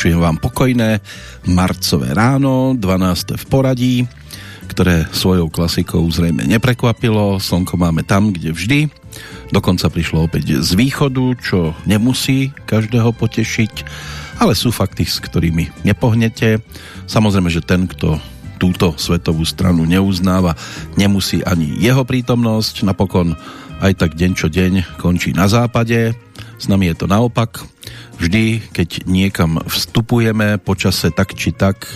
Pračujem vám pokojné marcové ráno, 12. v poradí, ktoré svojou klasikou zrejme neprekvapilo. Slnko máme tam, kde vždy. Dokonca prišlo opäť z východu, čo nemusí každého potešiť, ale sú fakty, s ktorými nepohnete. Samozrejme, že ten, kto túto svetovú stranu neuznáva, nemusí ani jeho prítomnosť. Napokon aj tak deň čo deň končí na západe. S nami je to naopak vždy, keď niekam vstupujeme počase tak či tak,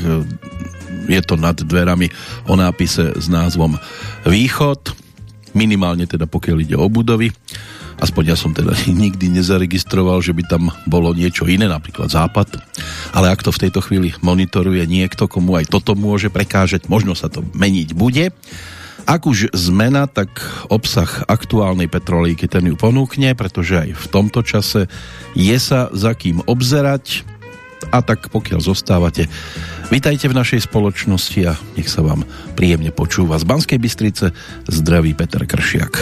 je to nad dverami o nápise s názvom Východ, minimálne teda pokiaľ ide o budovy. Aspoň ja som teda nikdy nezaregistroval, že by tam bolo niečo iné, napríklad západ. Ale ak to v tejto chvíli monitoruje niekto, komu aj toto môže prekážať, možno sa to meniť bude. Ak už zmena, tak obsah aktuálnej petrolíky ten ju ponúkne, pretože aj v tomto čase je sa za kým obzerať a tak pokiaľ zostávate, vitajte v našej spoločnosti a nech sa vám príjemne počúva. Z Banskej Bystrice zdraví Peter Kršiak.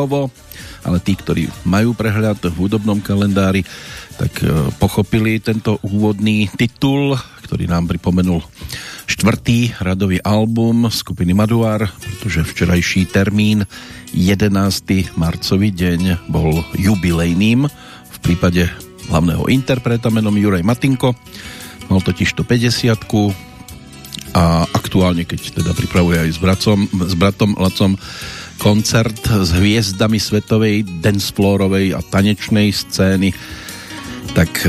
Celkovo, ale tí, ktorí majú prehľad v hudobnom kalendári, tak e, pochopili tento úvodný titul, ktorý nám pripomenul štvrtý radový album skupiny Maduar, pretože včerajší termín 11. marcový deň bol jubilejným v prípade hlavného interpreta menom Juraj Matinko. Mal totiž to 50 a aktuálne, keď teda pripravuje aj s, bracom, s bratom Lacom koncert s hviezdami svetovej dancefloorovej a tanečnej scény, tak e,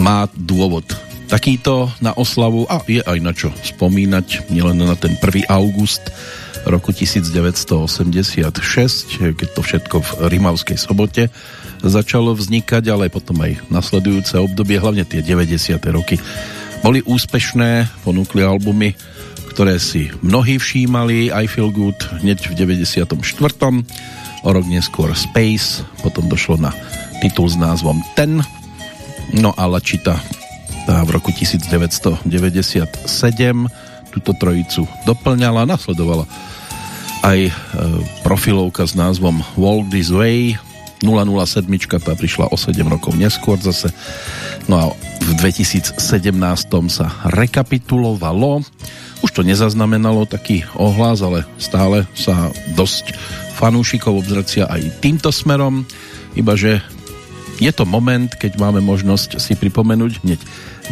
má dôvod takýto na oslavu a je aj na čo spomínať, nielen na ten 1. august roku 1986, keď to všetko v Rimavskej sobote začalo vznikať, ale potom aj nasledujúce obdobie, hlavne tie 90. roky, boli úspešné, ponúkli albumy, ktoré si mnohí všímali, I Feel Good hneď v 94. O rok neskôr Space, potom došlo na titul s názvom Ten, no a Lačita tá v roku 1997 túto trojicu doplňala, nasledovala aj e, profilovka s názvom Walt This Way 007 tá prišla o 7 rokov neskôr zase no a v 2017 sa rekapitulovalo už to nezaznamenalo taký ohlas ale stále sa dosť fanúšikov obzracia aj týmto smerom ibaže je to moment, keď máme možnosť si pripomenúť hneď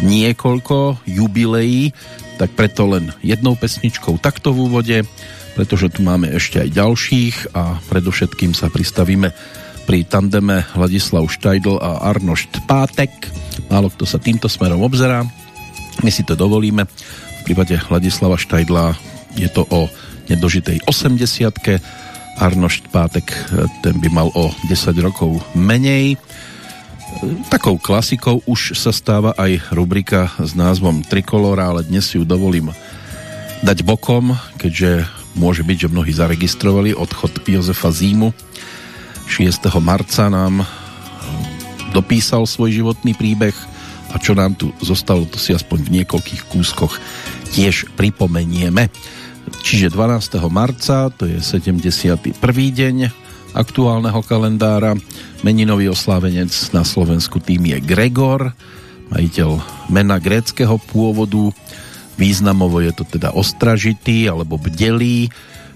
niekoľko jubileí, tak preto len jednou pesničkou takto v úvode pretože tu máme ešte aj ďalších a predovšetkým sa pristavíme pri tandeme Ladislav Štajdl a Arnošt Pátek. Málo kto sa týmto smerom obzerá. My si to dovolíme. Prípade Ladislava Štajdla je to o nedožitej 80 Arnošt Pátek ten by mal o 10 rokov menej. Takou klasikou už sa stáva aj rubrika s názvom Trikolora, ale dnes ju dovolím dať bokom, keďže Môže byť, že mnohí zaregistrovali odchod Jozefa Zímu. 6. marca nám dopísal svoj životný príbeh a čo nám tu zostalo, to si aspoň v niekoľkých kúskoch tiež pripomenieme. Čiže 12. marca, to je 71. deň aktuálneho kalendára. Meninový oslávenec na Slovensku tým je Gregor, majiteľ mena gréckého pôvodu, Významovo je to teda ostražitý alebo bdelý,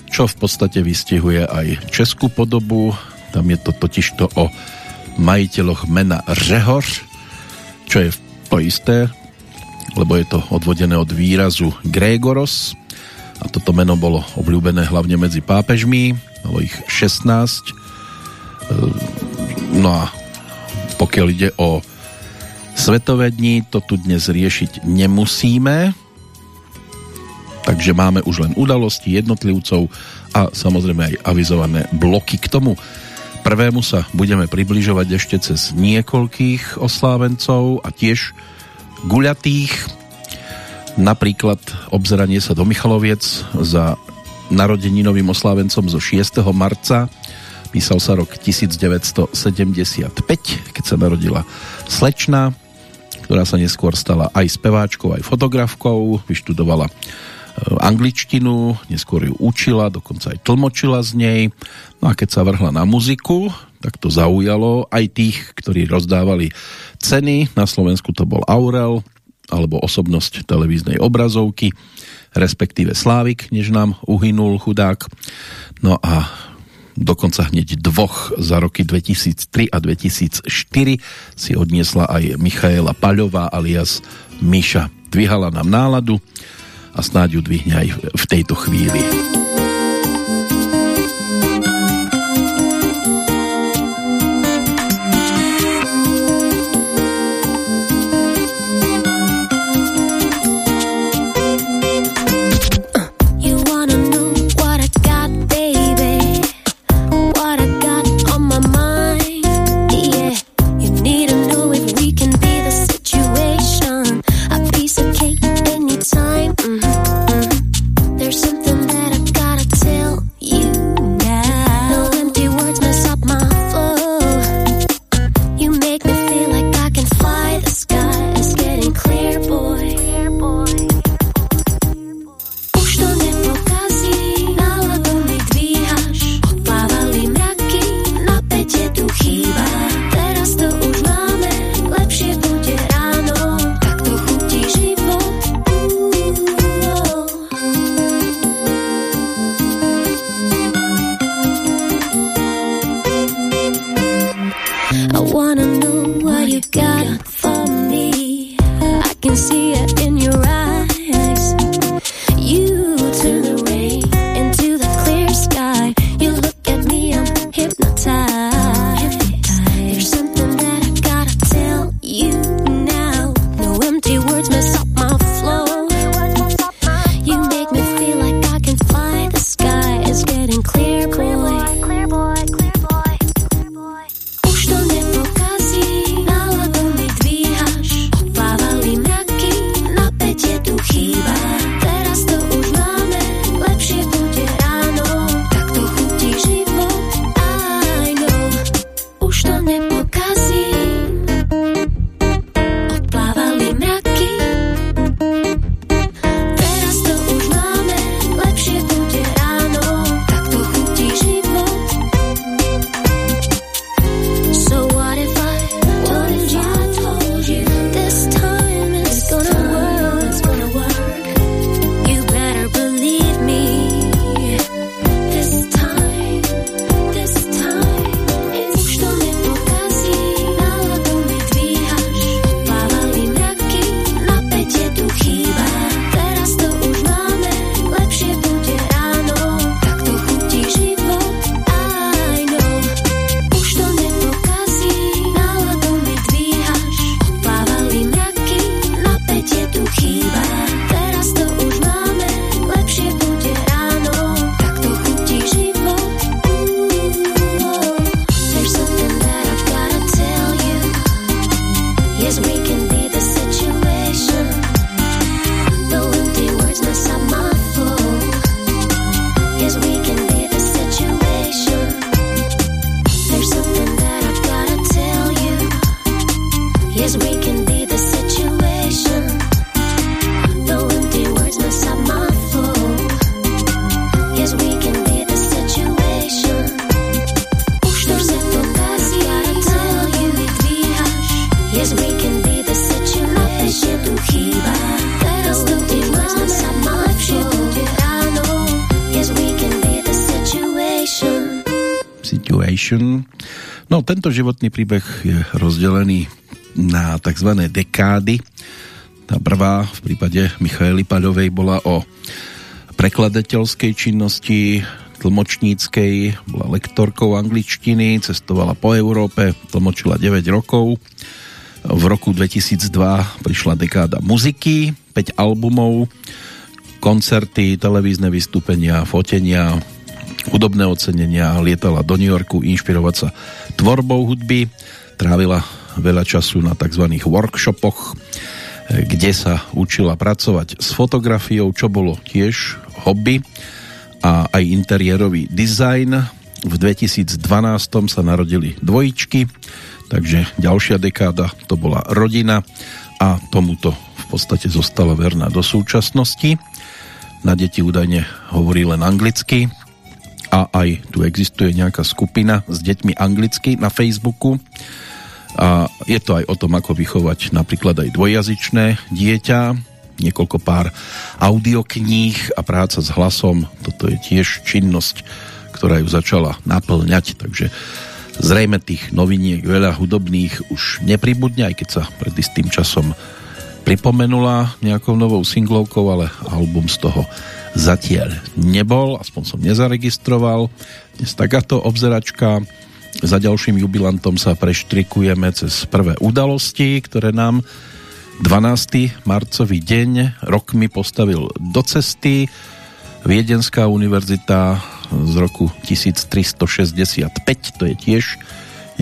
čo v podstate vystihuje aj českú podobu. Tam je to totižto o majiteľoch mena Řehor, čo je to isté, lebo je to odvodené od výrazu Grégoros a toto meno bolo obľúbené hlavne medzi pápežmi, malo ich 16. Ehm, no a pokiaľ ide o svetové dni, to tu dnes riešiť nemusíme, takže máme už len udalosti jednotlivcov a samozrejme aj avizované bloky k tomu. Prvému sa budeme približovať ešte cez niekoľkých oslávencov a tiež guľatých. Napríklad obzeranie sa do Michaloviec za narodeninovým oslávencom zo 6. marca. Písal sa rok 1975, keď sa narodila slečna, ktorá sa neskôr stala aj speváčkou, aj fotografkou, vyštudovala angličtinu, neskôr ju učila, dokonca aj tlmočila z nej. No a keď sa vrhla na muziku, tak to zaujalo aj tých, ktorí rozdávali ceny. Na Slovensku to bol Aurel, alebo osobnosť televíznej obrazovky, respektíve Slávik, než nám uhynul chudák. No a dokonca hneď dvoch za roky 2003 a 2004 si odniesla aj Michaela Paľová alias Miša. Dvíhala nám náladu a snáď ju dvihne aj v tejto chvíli. Životný príbeh je rozdelený na tzv. dekády. Tá prvá v prípade Michaely Paľovej bola o prekladateľskej činnosti, tlmočníckej, bola lektorkou angličtiny, cestovala po Európe, tlmočila 9 rokov. V roku 2002 prišla dekáda muziky, 5 albumov, koncerty, televízne vystúpenia, fotenia, hudobné ocenenia, lietala do New Yorku inšpirovať sa tvorbou hudby, trávila veľa času na tzv. workshopoch, kde sa učila pracovať s fotografiou, čo bolo tiež hobby a aj interiérový dizajn. V 2012 sa narodili dvojičky, takže ďalšia dekáda to bola rodina a tomuto v podstate zostala verná do súčasnosti. Na deti údajne hovorí len anglicky, a aj tu existuje nejaká skupina s deťmi anglicky na Facebooku. A je to aj o tom, ako vychovať napríklad aj dvojjazyčné dieťa, niekoľko pár audiokníh a práca s hlasom, toto je tiež činnosť, ktorá ju začala naplňať, takže zrejme tých noviniek veľa hudobných už nepribudne, aj keď sa pred istým časom pripomenula nejakou novou singlovkou, ale album z toho zatiaľ nebol, aspoň som nezaregistroval. Dnes takáto obzeračka. Za ďalším jubilantom sa preštrikujeme cez prvé udalosti, ktoré nám 12. marcový deň rok postavil do cesty. Viedenská univerzita z roku 1365, to je tiež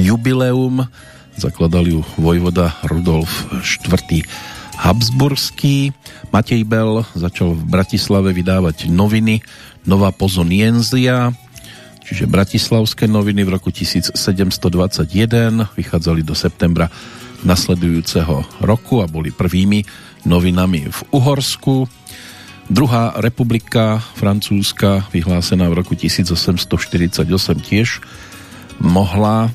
jubileum. Zakladal ju vojvoda Rudolf IV. Habsburský. Matej Bel začal v Bratislave vydávať noviny Nová pozonienzia, čiže bratislavské noviny v roku 1721 vychádzali do septembra nasledujúceho roku a boli prvými novinami v Uhorsku. Druhá republika francúzska, vyhlásená v roku 1848 tiež mohla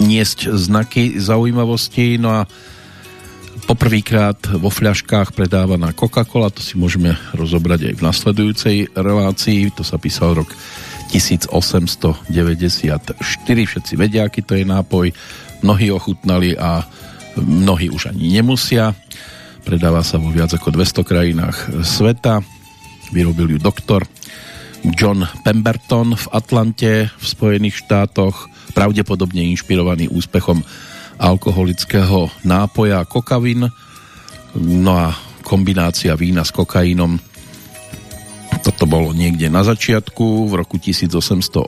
niesť znaky zaujímavosti, no a poprvýkrát vo fľaškách predávaná Coca-Cola, to si môžeme rozobrať aj v nasledujúcej relácii, to sa písal rok 1894, všetci vedia, aký to je nápoj, mnohí ochutnali a mnohí už ani nemusia. Predáva sa vo viac ako 200 krajinách sveta. Vyrobil ju doktor John Pemberton v Atlante v Spojených štátoch, pravdepodobne inšpirovaný úspechom alkoholického nápoja kokavin, No a kombinácia vína s kokaínom toto bolo niekde na začiatku, v roku 1885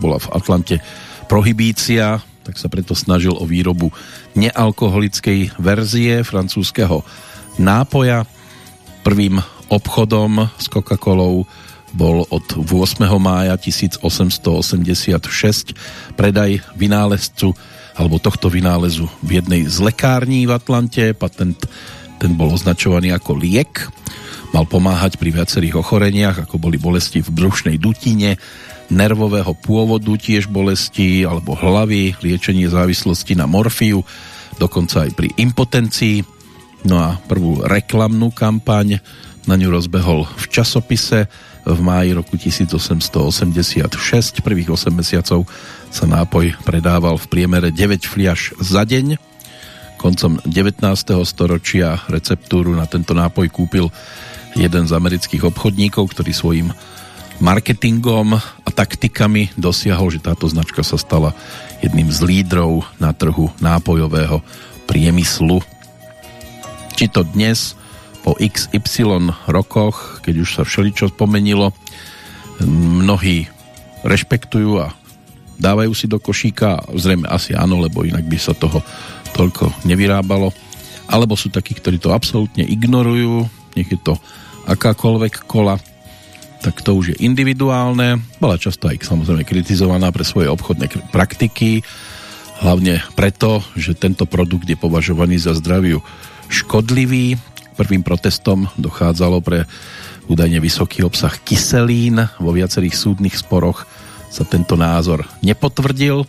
bola v Atlante prohibícia, tak sa preto snažil o výrobu nealkoholickej verzie francúzského nápoja. Prvým obchodom s Coca-Colou bol od 8. mája 1886 predaj vynálezcu alebo tohto vynálezu v jednej z lekární v Atlante. Patent ten bol označovaný ako liek Mal pomáhať pri viacerých ochoreniach, ako boli bolesti v brušnej dutine, nervového pôvodu tiež bolesti alebo hlavy, liečenie závislosti na morfiu, dokonca aj pri impotencii. No a prvú reklamnú kampaň na ňu rozbehol v časopise v máji roku 1886. Prvých 8 mesiacov sa nápoj predával v priemere 9 fliaž za deň. Koncom 19. storočia receptúru na tento nápoj kúpil jeden z amerických obchodníkov, ktorý svojim marketingom a taktikami dosiahol, že táto značka sa stala jedným z lídrov na trhu nápojového priemyslu. Či to dnes, po XY rokoch, keď už sa všeličo spomenilo, mnohí rešpektujú a dávajú si do košíka, zrejme asi áno, lebo inak by sa toho toľko nevyrábalo, alebo sú takí, ktorí to absolútne ignorujú, nech je to akákoľvek kola, tak to už je individuálne. Bola často aj samozrejme kritizovaná pre svoje obchodné praktiky, hlavne preto, že tento produkt je považovaný za zdraviu škodlivý. Prvým protestom dochádzalo pre údajne vysoký obsah kyselín. Vo viacerých súdnych sporoch sa tento názor nepotvrdil.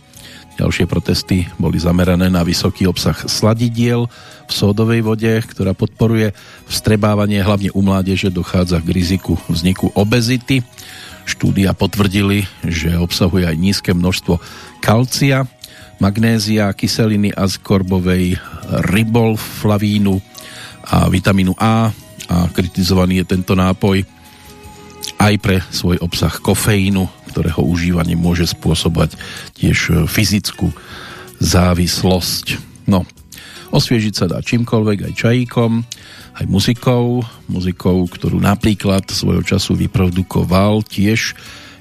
Ďalšie protesty boli zamerané na vysoký obsah sladidiel v sódovej vode, ktorá podporuje vstrebávanie hlavne u mládeže dochádza k riziku vzniku obezity. Štúdia potvrdili, že obsahuje aj nízke množstvo kalcia, magnézia, kyseliny azkorbovej, ribolflavínu a vitamínu A a kritizovaný je tento nápoj aj pre svoj obsah kofeínu, ktorého užívanie môže spôsobať tiež fyzickú závislosť. No, Osviežiť sa dá čímkoľvek, aj čajíkom, aj muzikou, muzikou, ktorú napríklad svojho času vyprodukoval tiež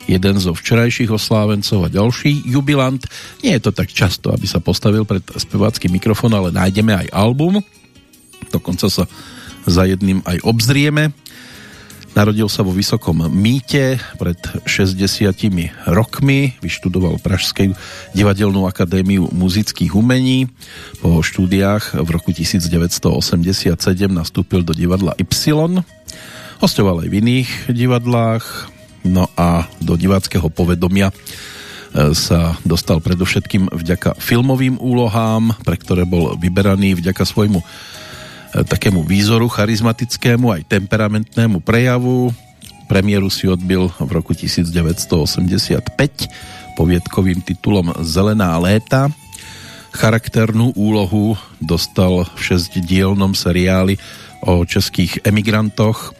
jeden zo včerajších oslávencov a ďalší jubilant. Nie je to tak často, aby sa postavil pred spevácky mikrofón, ale nájdeme aj album. Dokonca sa za jedným aj obzrieme. Narodil sa vo Vysokom Mýte pred 60 rokmi, vyštudoval Pražskej divadelnú akadémiu muzických umení. Po štúdiách v roku 1987 nastúpil do divadla Y. Hostoval aj v iných divadlách, no a do diváckého povedomia e, sa dostal predovšetkým vďaka filmovým úlohám, pre ktoré bol vyberaný vďaka svojmu takému výzoru charizmatickému aj temperamentnému prejavu. Premiéru si odbil v roku 1985 poviedkovým titulom Zelená léta. Charakternú úlohu dostal v šestdielnom seriáli o českých emigrantoch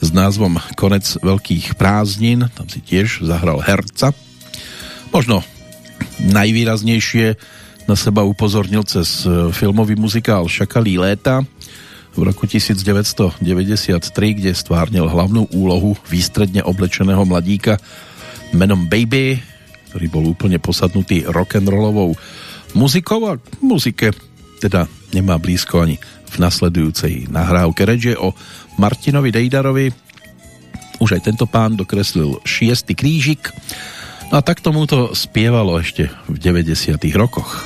s názvom Konec veľkých prázdnin, tam si tiež zahral herca. Možno najvýraznejšie na seba upozornil cez filmový muzikál Šakalí léta, v roku 1993, kde stvárnil hlavnú úlohu výstredne oblečeného mladíka menom Baby, ktorý bol úplne posadnutý rock'n'rollovou muzikou a muzike teda nemá blízko ani v nasledujúcej nahrávke. Reč je o Martinovi Dejdarovi. Už aj tento pán dokreslil šiestý krížik. No a tak tomu to spievalo ešte v 90. rokoch.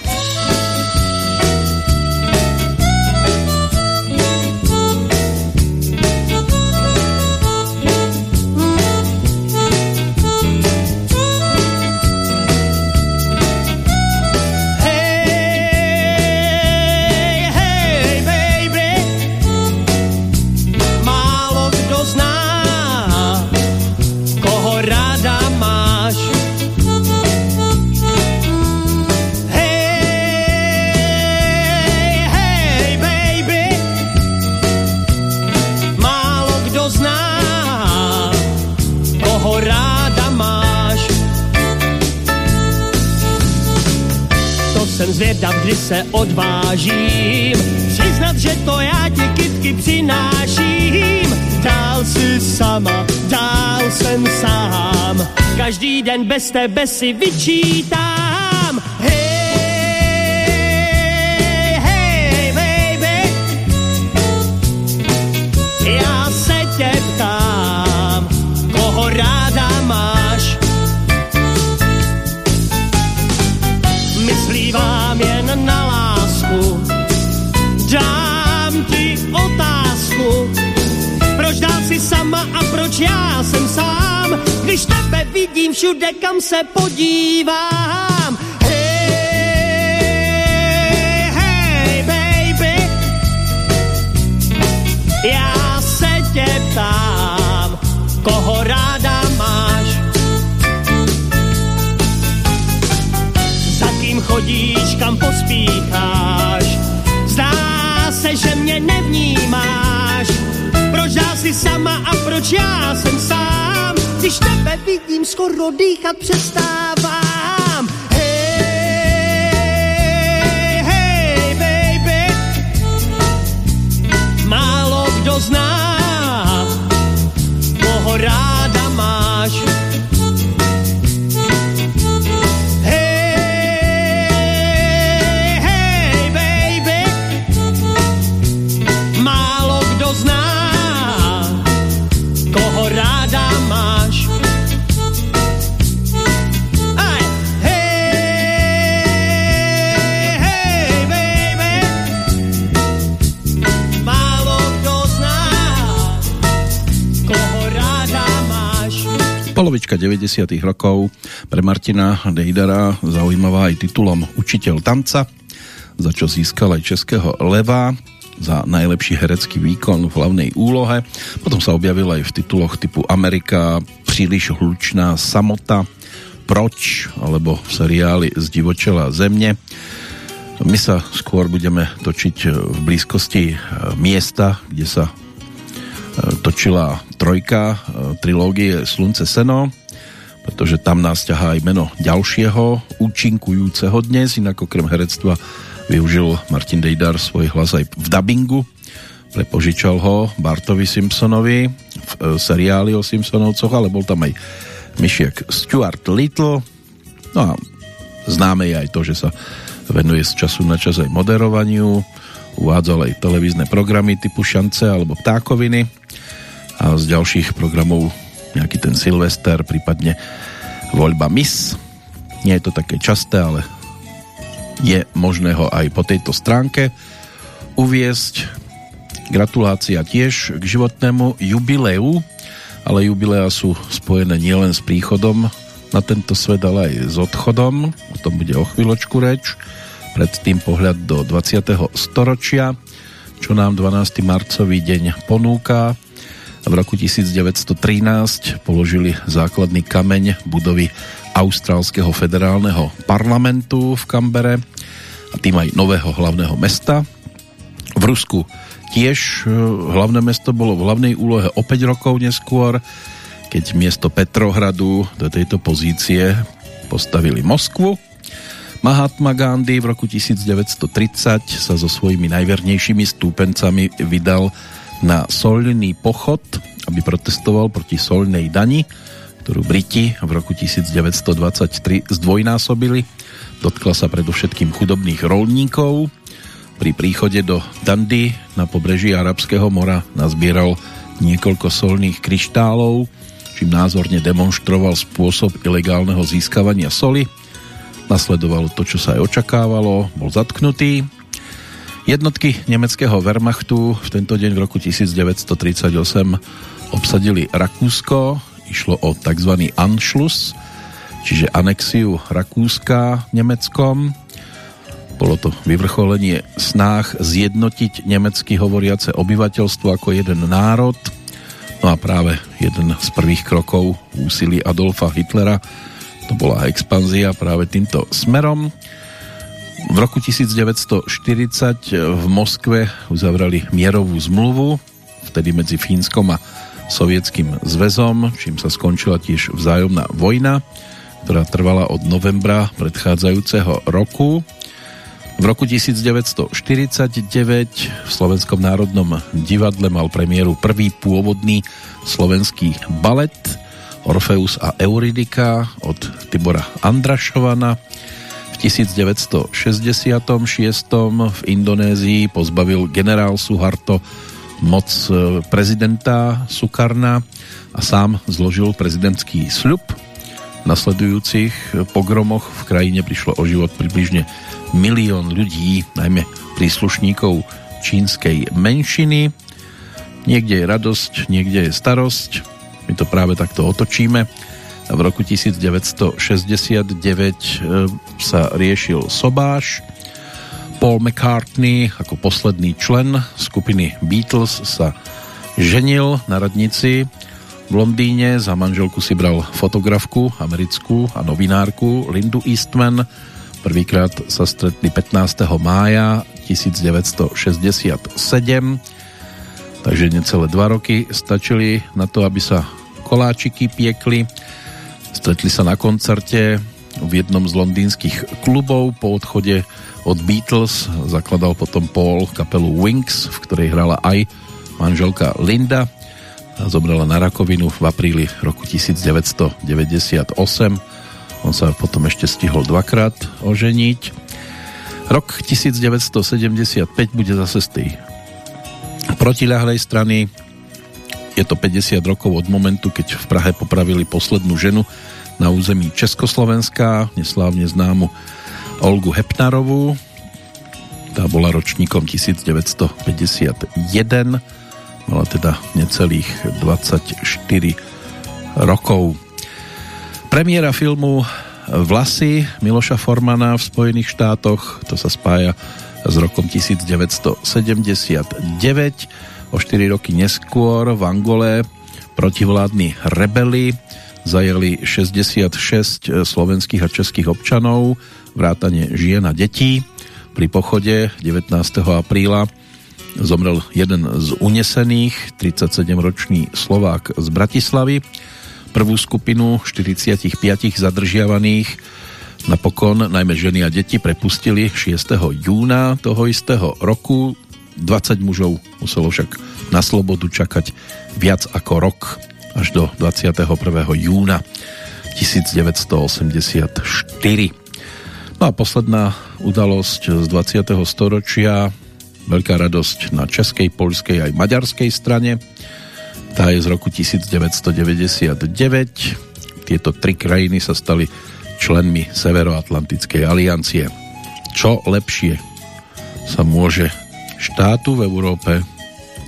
Se odvážím přiznat že to já ti kytky přináším. Dál si sama, dál jsem sám, každý den bez tebe si vyčítám. Proč já jsem sám, když tebe vidím všude, kam se podívám. Hej, hej, baby, já se tě ptám, koho ráda máš. Za kým chodíš, kam pospícháš, zdá se, že mě nevnímáš. Proč dál si sama a proč já jsem sám, když tebe vidím, skoro dýchat přestávám. Polovička 90. rokov pre Martina Dejdara zaujímavá aj titulom Učiteľ tanca, za čo získal aj Českého leva za najlepší herecký výkon v hlavnej úlohe. Potom sa objavil aj v tituloch typu Amerika, Príliš hlučná samota, Proč, alebo v seriáli Zdivočela země. My sa skôr budeme točiť v blízkosti miesta, kde sa točila trojka trilógie Slunce Seno, pretože tam nás ťahá aj meno ďalšieho účinkujúceho dnes, inak okrem herectva využil Martin Dejdar svoj hlas aj v dubbingu, prepožičal ho Bartovi Simpsonovi v e, seriáli o Simpsonovcoch, ale bol tam aj myšiek Stuart Little, no a známe je aj to, že sa venuje z času na čas aj moderovaniu, uvádzal aj televízne programy typu Šance alebo Ptákoviny a z ďalších programov nejaký ten Silvester, prípadne voľba Miss. Nie je to také časté, ale je možné ho aj po tejto stránke uviesť. Gratulácia tiež k životnému jubileu, ale jubilea sú spojené nielen s príchodom na tento svet, ale aj s odchodom. O tom bude o chvíľočku reč. Predtým pohľad do 20. storočia, čo nám 12. marcový deň ponúka. V roku 1913 položili základný kameň budovy Austrálskeho federálneho parlamentu v Kambere a tým aj nového hlavného mesta. V Rusku tiež hlavné mesto bolo v hlavnej úlohe o 5 rokov neskôr, keď miesto Petrohradu do tejto pozície postavili Moskvu. Mahatma Gandhi v roku 1930 sa so svojimi najvernejšími stúpencami vydal na solný pochod, aby protestoval proti solnej dani, ktorú Briti v roku 1923 zdvojnásobili. Dotkla sa predovšetkým chudobných rolníkov. Pri príchode do Dandy na pobreží Arabského mora nazbieral niekoľko solných kryštálov, čím názorne demonstroval spôsob ilegálneho získavania soli. Nasledovalo to, čo sa aj očakávalo, bol zatknutý. Jednotky nemeckého Wehrmachtu v tento deň v roku 1938 obsadili Rakúsko, išlo o tzv. Anschluss, čiže anexiu Rakúska Nemeckom. Bolo to vyvrcholenie snách zjednotiť nemecky hovoriace obyvateľstvo ako jeden národ. No a práve jeden z prvých krokov úsilí Adolfa Hitlera to bola expanzia práve týmto smerom. V roku 1940 v Moskve uzavrali mierovú zmluvu, vtedy medzi Fínskom a Sovietským zväzom, čím sa skončila tiež vzájomná vojna, ktorá trvala od novembra predchádzajúceho roku. V roku 1949 v Slovenskom národnom divadle mal premiéru prvý pôvodný slovenský balet Orfeus a Euridika od Tibora Andrašovana. V 1966 v Indonézii pozbavil generál Suharto moc e, prezidenta Sukarna a sám zložil prezidentský sľub. V nasledujúcich pogromoch v krajine prišlo o život približne milión ľudí, najmä príslušníkov čínskej menšiny. Niekde je radosť, niekde je starosť. My to práve takto otočíme. V roku 1969 e, sa riešil Sobáš. Paul McCartney ako posledný člen skupiny Beatles sa ženil na radnici v Londýne. Za manželku si bral fotografku americkú a novinárku Lindu Eastman Prvýkrát sa stretli 15. mája 1967, takže necelé dva roky stačili na to, aby sa koláčiky piekli. Stretli sa na koncerte v jednom z londýnskych klubov po odchode od Beatles. Zakladal potom Paul kapelu Wings, v ktorej hrala aj manželka Linda. A zomrela na rakovinu v apríli roku 1998 on sa potom ešte stihol dvakrát oženiť. Rok 1975 bude zase z tej protiľahlej strany. Je to 50 rokov od momentu, keď v Prahe popravili poslednú ženu na území Československa, neslávne známu Olgu Hepnarovú. Tá bola ročníkom 1951, mala teda necelých 24 rokov. Premiéra filmu Vlasy Miloša Formana v Spojených štátoch, to sa spája s rokom 1979. O 4 roky neskôr v Angole protivládni rebeli zajeli 66 slovenských a českých občanov, vrátane žien a detí. Pri pochode 19. apríla zomrel jeden z unesených, 37-ročný Slovák z Bratislavy prvú skupinu 45 zadržiavaných napokon najmä ženy a deti prepustili 6. júna toho istého roku. 20 mužov muselo však na slobodu čakať viac ako rok až do 21. júna 1984. No a posledná udalosť z 20. storočia, veľká radosť na českej, poľskej aj maďarskej strane tá je z roku 1999. Tieto tri krajiny sa stali členmi Severoatlantickej aliancie. Čo lepšie sa môže štátu v Európe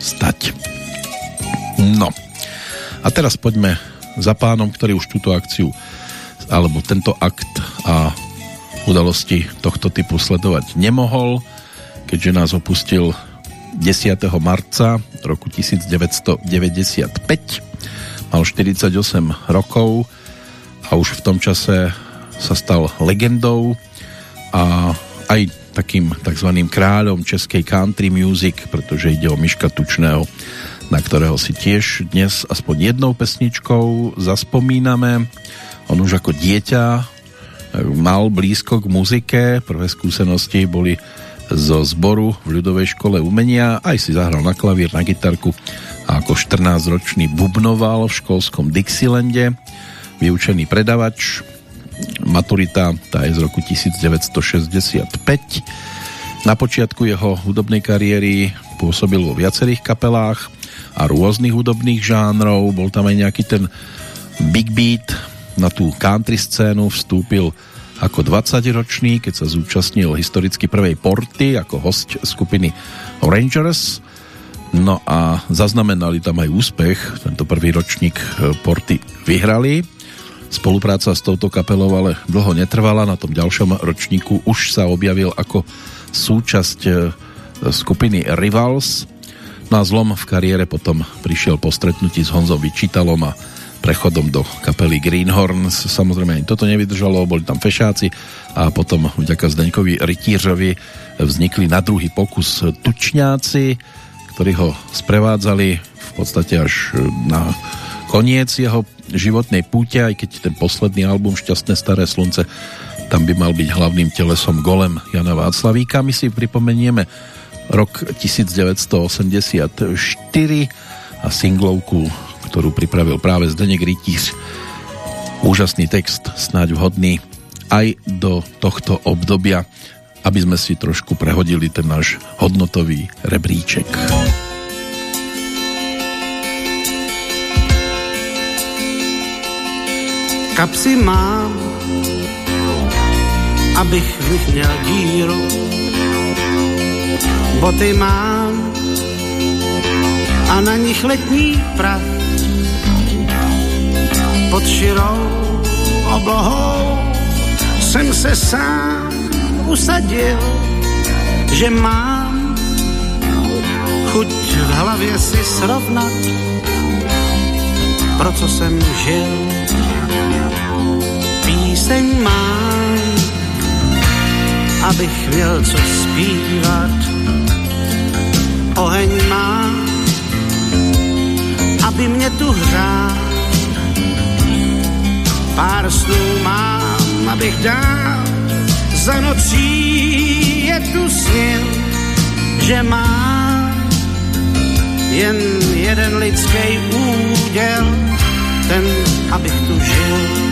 stať? No. A teraz poďme za pánom, ktorý už túto akciu alebo tento akt a udalosti tohto typu sledovať nemohol, keďže nás opustil 10. marca roku 1995. Mal 48 rokov a už v tom čase sa stal legendou a aj takým tzv. kráľom českej country music, pretože ide o Miška Tučného, na ktorého si tiež dnes aspoň jednou pesničkou zaspomíname. On už ako dieťa mal blízko k muzike, prvé skúsenosti boli zo zboru v ľudovej škole umenia, aj si zahral na klavír, na gitarku a ako 14-ročný bubnoval v školskom Dixilande, vyučený predavač, maturita tá je z roku 1965. Na počiatku jeho hudobnej kariéry pôsobil vo viacerých kapelách a rôznych hudobných žánrov, bol tam aj nejaký ten big beat, na tú country scénu vstúpil ako 20-ročný, keď sa zúčastnil historicky prvej porty ako host skupiny Rangers. No a zaznamenali tam aj úspech. Tento prvý ročník e, porty vyhrali. Spolupráca s touto kapelou ale dlho netrvala. Na tom ďalšom ročníku už sa objavil ako súčasť e, skupiny Rivals. Na zlom v kariére potom prišiel po stretnutí s Honzom Vyčítalom a prechodom do kapely Greenhorns. Samozrejme ani toto nevydržalo, boli tam fešáci a potom vďaka Zdeňkovi Rytířovi vznikli na druhý pokus Tučňáci, ktorí ho sprevádzali v podstate až na koniec jeho životnej púte, aj keď ten posledný album Šťastné staré slunce tam by mal byť hlavným telesom golem Jana Václavíka. My si pripomenieme rok 1984 a singlovku, ktorú pripravil práve Zdenek Rytíř. Úžasný text, snáď vhodný aj do tohto obdobia, aby sme si trošku prehodili ten náš hodnotový rebríček. Kapsy mám, abych v nich měl díru. Boty mám a na nich letní prach. Pod širou oblohou jsem se sám usadil, že mám chuť v hlavě si srovnat, pro co jsem žil. Píseň mám, abych měl co zpívat, oheň mám, aby mě tu hrál. Pár snů mám, abych dál. Za nocí je tu snil, že mám jen jeden lidský úděl, ten, abych tu žil.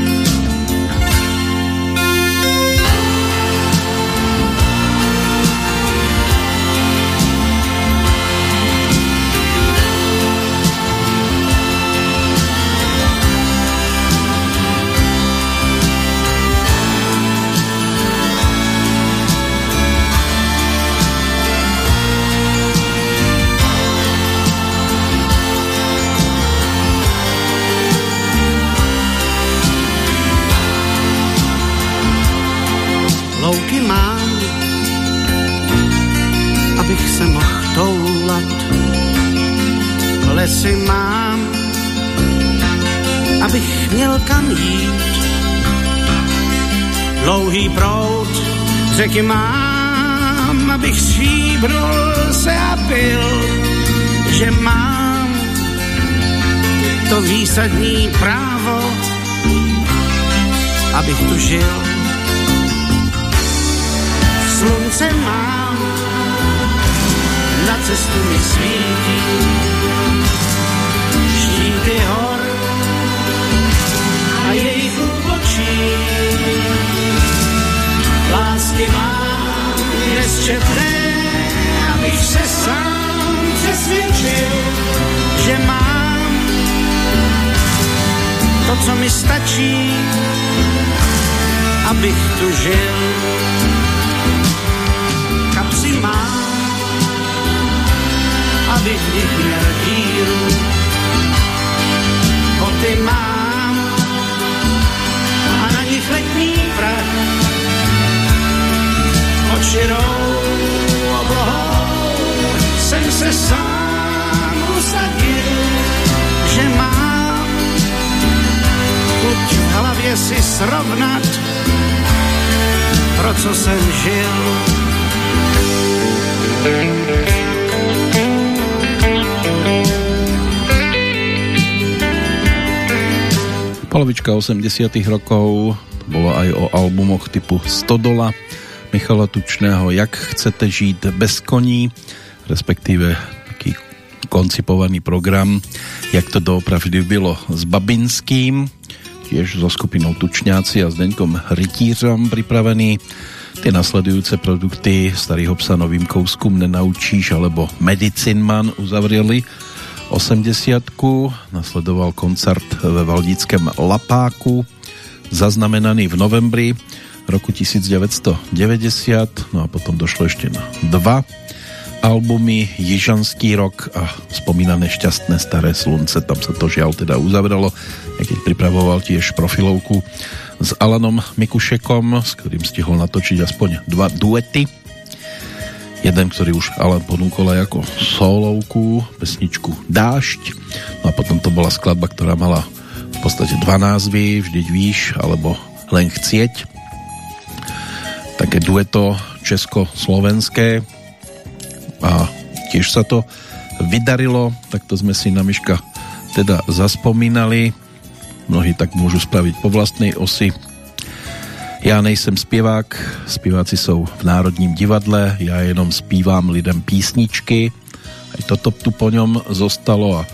Lesy mám, abych měl kam jít. Dlouhý prout řeky mám, abych stříbrnul se a pil, že mám to výsadní právo, abych tu žil. Slunce mám, na cestu mi svítí, štíty hor a jejich úbočí. Lásky mám nesčetné, abych se sám přesvědčil, že mám to, co mi stačí, abych tu žil. Mám, abych nich měl díru boty mám a na nich letní prach. Pod širou oblohou jsem se sám usadil, že mám chuť v hlavě si srovnat, pro co jsem žil. Polovička 80 rokov, to bolo aj o albumoch typu Stodola Michala Tučného Jak chcete žít bez koní, respektíve taký koncipovaný program Jak to doopravdy bylo s Babinským, tiež so skupinou Tučňáci a s Deňkom Rytířom pripravený. Tie nasledujúce produkty Starýho psa novým kouskum nenaučíš alebo Medicine Man uzavreli 80 nasledoval koncert ve Valdickém Lapáku zaznamenaný v novembri roku 1990 no a potom došlo ešte na dva albumy Jižanský rok a spomínané šťastné staré slunce tam sa to žiaľ teda uzavrelo keď pripravoval tiež profilovku s Alanom Mikušekom s ktorým stihol natočiť aspoň dva duety jeden, ktorý už ale ponúkol aj ako solovku, pesničku Dášť. No a potom to bola skladba, ktorá mala v podstate dva názvy, Vždyť víš, alebo Len chcieť. Také dueto česko-slovenské a tiež sa to vydarilo, tak to sme si na Myška teda zaspomínali. Mnohí tak môžu spraviť po vlastnej osi. Já nejsem zpěvák, zpěváci jsou v Národním divadle, já jenom zpívám lidem písničky. Aj toto tu po ňom zostalo a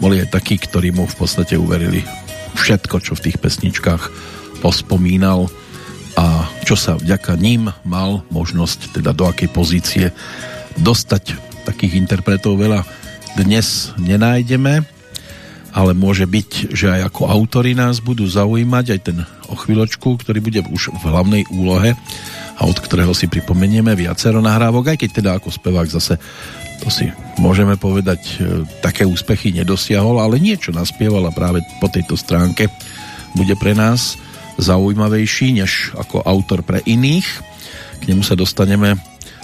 boli aj takí, ktorí mu v podstate uverili všetko, čo v tých pesničkách pospomínal. A čo sa vďaka ním mal možnosť, teda do akej pozície dostať takých interpretov veľa dnes nenájdeme, ale môže byť, že aj ako autory nás budú zaujímať, aj ten o chvíľočku, ktorý bude už v hlavnej úlohe a od ktorého si pripomenieme viacero nahrávok, aj keď teda ako spevák zase to si môžeme povedať, e, také úspechy nedosiahol, ale niečo naspieval a práve po tejto stránke bude pre nás zaujímavejší než ako autor pre iných. K nemu sa dostaneme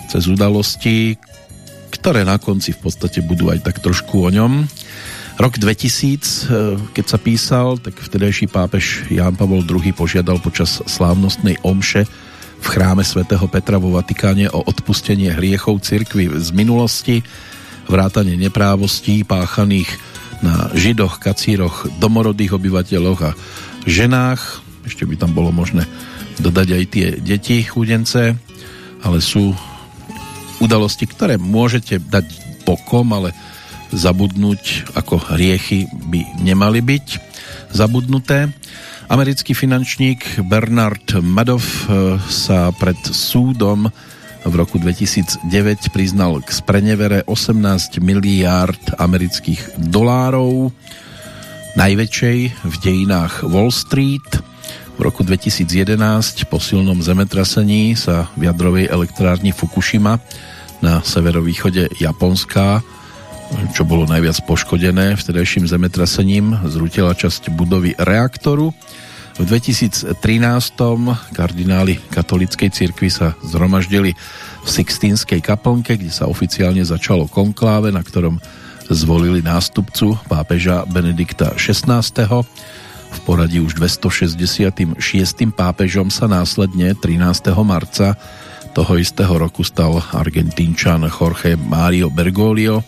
cez udalosti, ktoré na konci v podstate budú aj tak trošku o ňom. Rok 2000, e, keď sa písal, tak vtedajší pápež Ján Pavol II požiadal počas slávnostnej omše v chráme svätého Petra vo Vatikáne o odpustenie hriechov cirkvy z minulosti, vrátanie neprávostí páchaných na židoch, kacíroch, domorodých obyvateľoch a ženách. Ešte by tam bolo možné dodať aj tie deti chudence, ale sú udalosti, ktoré môžete dať bokom, ale zabudnúť ako hriechy by nemali byť zabudnuté. Americký finančník Bernard Madoff eh, sa pred súdom v roku 2009 priznal k sprenevere 18 miliárd amerických dolárov, najväčšej v dejinách Wall Street. V roku 2011 po silnom zemetrasení sa v jadrovej elektrárni Fukushima na severovýchode Japonska čo bolo najviac poškodené vtedajším zemetrasením, zrútila časť budovy reaktoru. V 2013. kardináli katolíckej cirkvi sa zhromaždili v Sixtínskej kaplnke, kde sa oficiálne začalo konkláve, na ktorom zvolili nástupcu pápeža Benedikta XVI. V poradí už 266. pápežom sa následne 13. marca toho istého roku stal argentínčan Jorge Mario Bergoglio,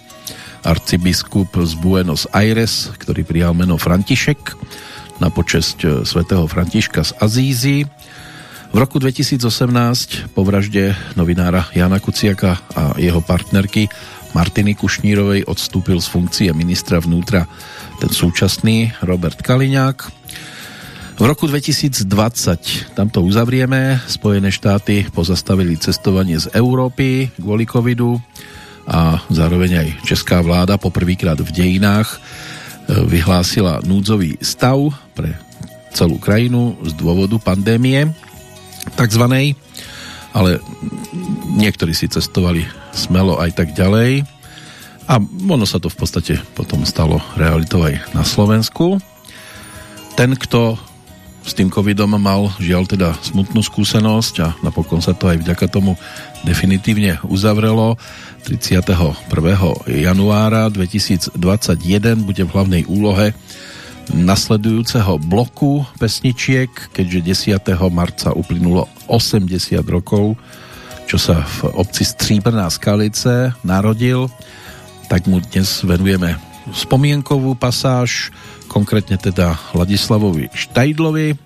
arcibiskup z Buenos Aires, ktorý prijal meno František na počesť e, svätého Františka z Azízy. V roku 2018 po vražde novinára Jana Kuciaka a jeho partnerky Martiny Kušnírovej odstúpil z funkcie ministra vnútra ten súčasný Robert Kaliňák. V roku 2020, tamto uzavrieme, Spojené štáty pozastavili cestovanie z Európy kvôli covidu a zároveň aj česká vláda poprvýkrát v dejinách e, vyhlásila núdzový stav pre celú krajinu z dôvodu pandémie takzvanej, ale niektorí si cestovali smelo aj tak ďalej a ono sa to v podstate potom stalo realitou aj na Slovensku. Ten, kto s tým covidom mal žiaľ teda smutnú skúsenosť a napokon sa to aj vďaka tomu definitívne uzavrelo. 31. januára 2021 bude v hlavnej úlohe nasledujúceho bloku pesničiek, keďže 10. marca uplynulo 80 rokov, čo sa v obci Stříbrná skalice narodil, tak mu dnes venujeme spomienkovú pasáž, konkrétne teda Ladislavovi Štajdlovi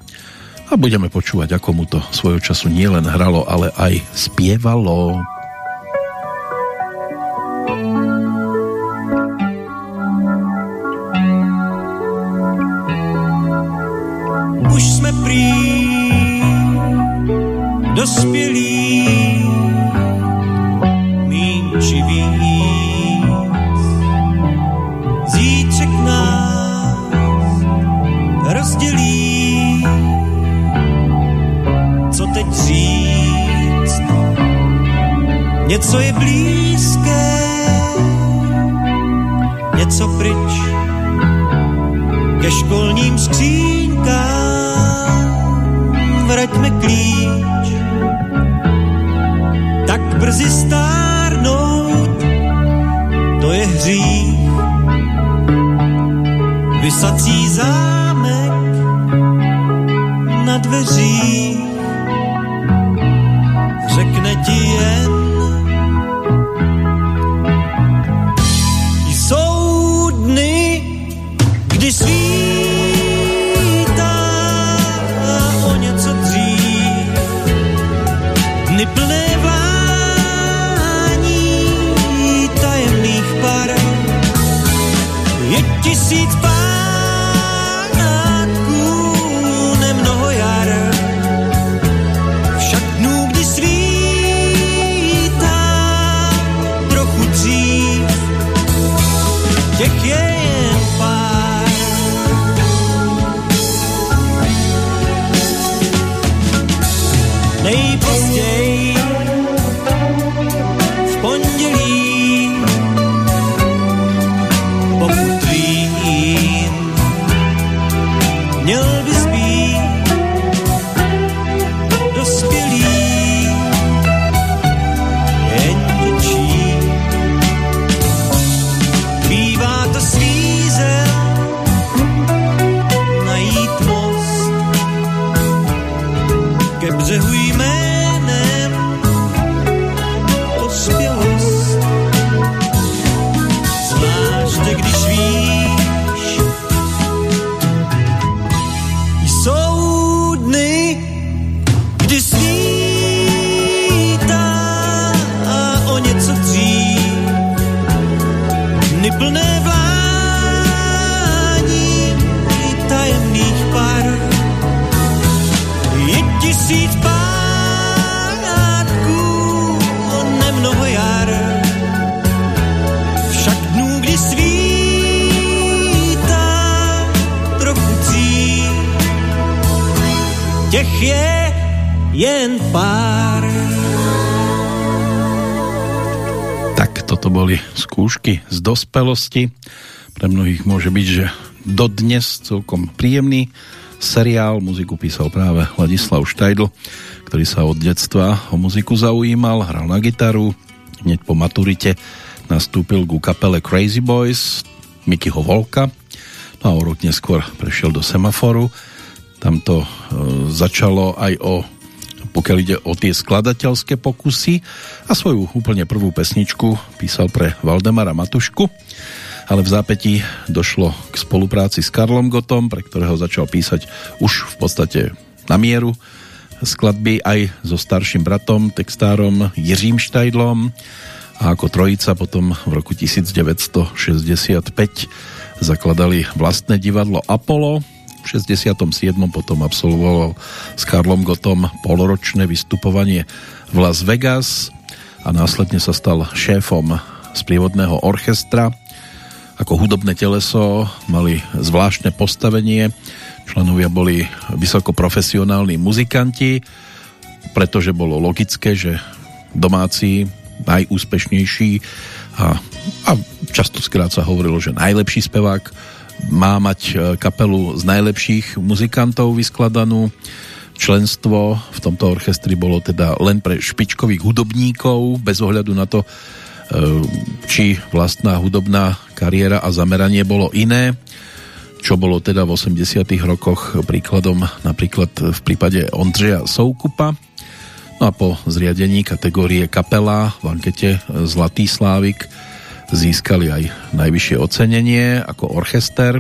a budeme počúvať, ako mu to svojho času nielen hralo, ale aj spievalo. Dospelosti. Pre mnohých môže byť, že dodnes celkom príjemný seriál. Muziku písal práve Ladislav Štajdl, ktorý sa od detstva o muziku zaujímal, hral na gitaru. Hneď po maturite nastúpil ku kapele Crazy Boys Mikyho Volka. No a o rok neskôr prešiel do Semaforu. Tam to e, začalo aj o pokiaľ ide o tie skladateľské pokusy a svoju úplne prvú pesničku písal pre Valdemara Matušku ale v zápätí došlo k spolupráci s Karlom Gotom, pre ktorého začal písať už v podstate na mieru. Skladby aj so starším bratom, textárom Jiřím Štajdlom. A ako trojica potom v roku 1965 zakladali vlastné divadlo Apollo. V 67. potom absolvoval s Karlom Gotom poloročné vystupovanie v Las Vegas a následne sa stal šéfom sprievodného orchestra ako hudobné teleso mali zvláštne postavenie. Členovia boli vysoko profesionálni muzikanti, pretože bolo logické, že domáci najúspešnejší a, a často skrát sa hovorilo, že najlepší spevák má mať e, kapelu z najlepších muzikantov vyskladanú. Členstvo v tomto orchestri bolo teda len pre špičkových hudobníkov, bez ohľadu na to, či vlastná hudobná kariéra a zameranie bolo iné, čo bolo teda v 80 rokoch príkladom napríklad v prípade Ondřeja Soukupa. No a po zriadení kategórie kapela v ankete Zlatý Slávik získali aj najvyššie ocenenie ako orchester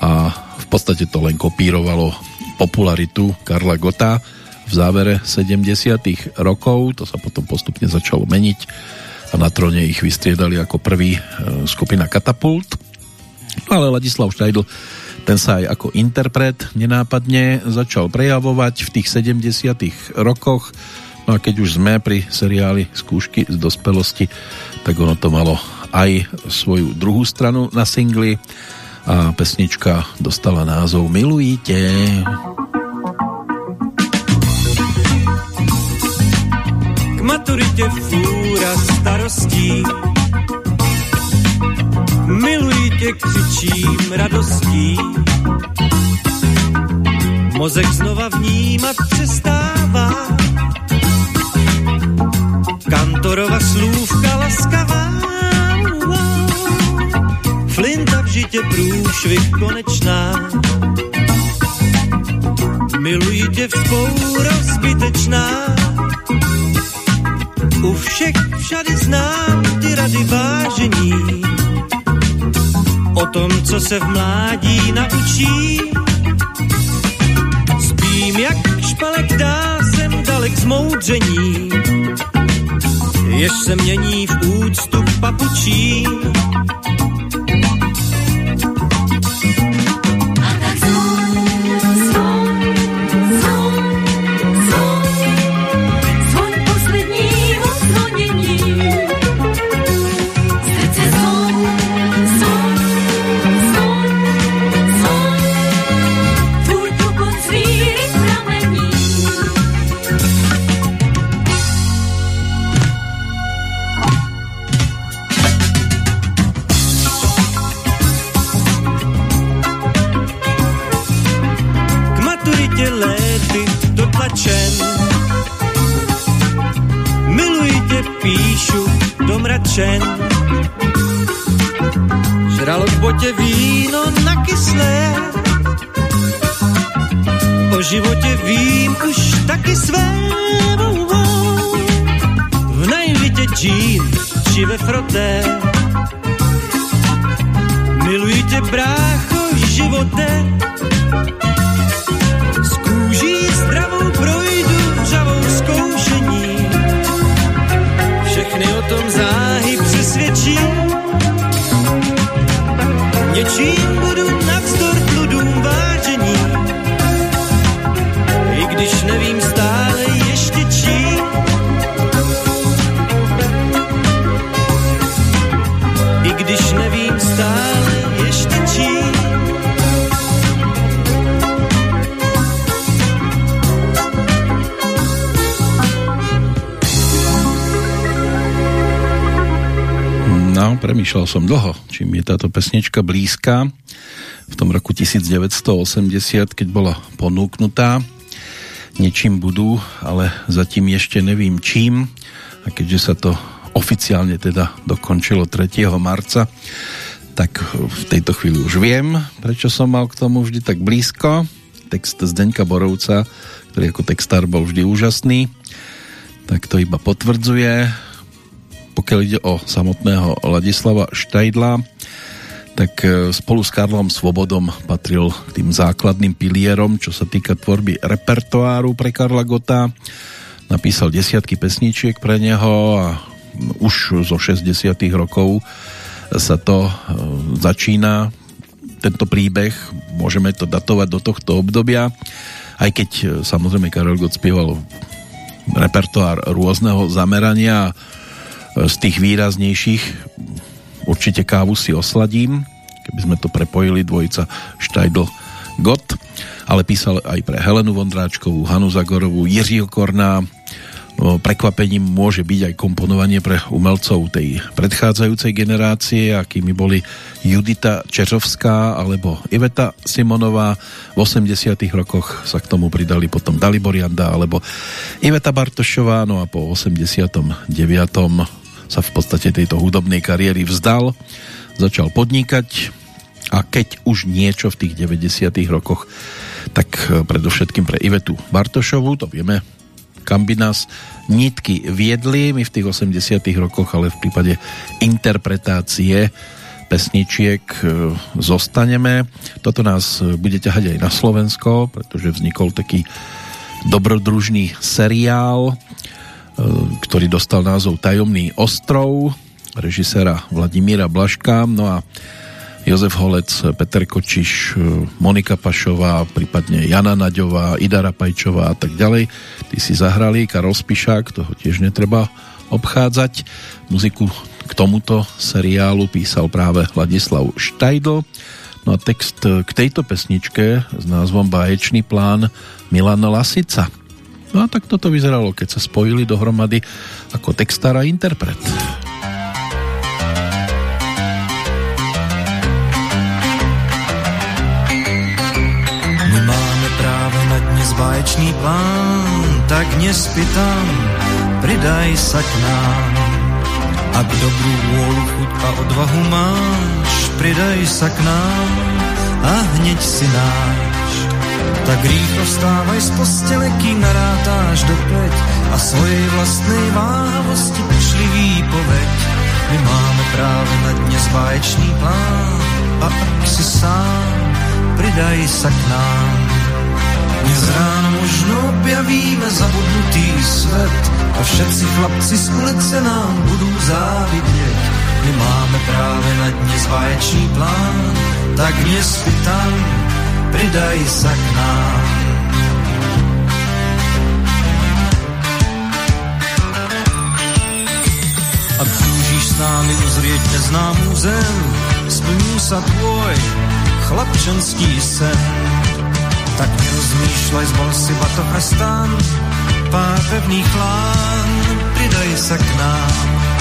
a v podstate to len kopírovalo popularitu Karla Gota v závere 70 rokov, to sa potom postupne začalo meniť a na tróne ich vystriedali ako prvý e, skupina Katapult. No ale Ladislav Štajdl ten sa aj ako interpret nenápadne začal prejavovať v tých 70 rokoch. No a keď už sme pri seriáli Skúšky z dospelosti, tak ono to malo aj svoju druhú stranu na singli a pesnička dostala názov Milujte. Milujte. Maturitě fúra starostí. Miluji tě, křičím radostí. Mozek znova vnímat přestává. Kantorova slůvka laskavá. Flinta v žitě průšvih konečná. Miluji tě vzpoura zbytečná u všech všady znám ty rady vážení. O tom, co se v mládí naučí. Spím jak špalek dá, jsem dalek zmoudření. Jež se mění v úctu papučí životě víno na kyslé. O životě vím už taky své. V najvitě džín či ve froté. Miluji tě, brácho, živote. něčím budu navzdor bludům vážení, i když nevím, premýšľal som dlho, čím je táto pesnička blízka. V tom roku 1980, keď bola ponúknutá, niečím budú, ale zatím ešte nevím čím. A keďže sa to oficiálne teda dokončilo 3. marca, tak v tejto chvíli už viem, prečo som mal k tomu vždy tak blízko. Text Zdeňka Borovca, ktorý ako textár bol vždy úžasný, tak to iba potvrdzuje pokiaľ ide o samotného Ladislava Štajdla, tak e, spolu s Karlom Svobodom patril k tým základným pilierom, čo sa týka tvorby repertoáru pre Karla Gota. Napísal desiatky pesničiek pre neho a už zo 60 rokov sa to e, začína tento príbeh, môžeme to datovať do tohto obdobia, aj keď e, samozrejme Karel Gott spieval repertoár rôzneho zamerania z tých výraznejších určite kávu si osladím, keby sme to prepojili dvojica Štajdl Gott, ale písal aj pre Helenu Vondráčkovú, Hanu Zagorovú, Jiřího Korná, no, prekvapením môže byť aj komponovanie pre umelcov tej predchádzajúcej generácie, akými boli Judita Čeřovská alebo Iveta Simonová. V 80 rokoch sa k tomu pridali potom Dalibor Janda alebo Iveta Bartošová, no a po 89 sa v podstate tejto hudobnej kariéry vzdal, začal podnikať a keď už niečo v tých 90 rokoch, tak e, predovšetkým pre Ivetu Bartošovu, to vieme, kam by nás nitky viedli, my v tých 80 rokoch, ale v prípade interpretácie pesničiek e, zostaneme. Toto nás e, bude ťahať aj na Slovensko, pretože vznikol taký dobrodružný seriál, ktorý dostal názov Tajomný ostrov režiséra Vladimíra Blaška no a Jozef Holec, Peter Kočiš, Monika Pašová, prípadne Jana Naďová, Ida Rapajčová a tak ďalej. Tí si zahrali, Karol Spišák, toho tiež netreba obchádzať. Muziku k tomuto seriálu písal práve Ladislav Štajdl. No a text k tejto pesničke s názvom Báječný plán Milana Lasica. No a tak toto vyzeralo, keď sa spojili dohromady ako textár a interpret. My máme práve na dnes báječný plán, tak nespytám, pridaj sa k nám. Ak dobrú vôľu, chuť a odvahu máš, pridaj sa k nám a hneď si náš tak rýchlo vstávaj z postele, kým narátáš do peť a svojej vlastnej váhavosti pošli výpoveď. My máme práve na dnes báječný plán a ak si sám, pridaj sa k nám. Dnes ráno možno objavíme zabudnutý svet a všetci chlapci z ulice nám budú závidieť. My máme práve na dnes báječný plán, tak nespytám, pridaj sa k nám. Ak túžíš s námi uzrieť neznámú zem, splní sa tvoj chlapčenský sen. Tak nerozmýšľaj, zbol si batoh a stan, pár pevných lán, pridaj sa k nám.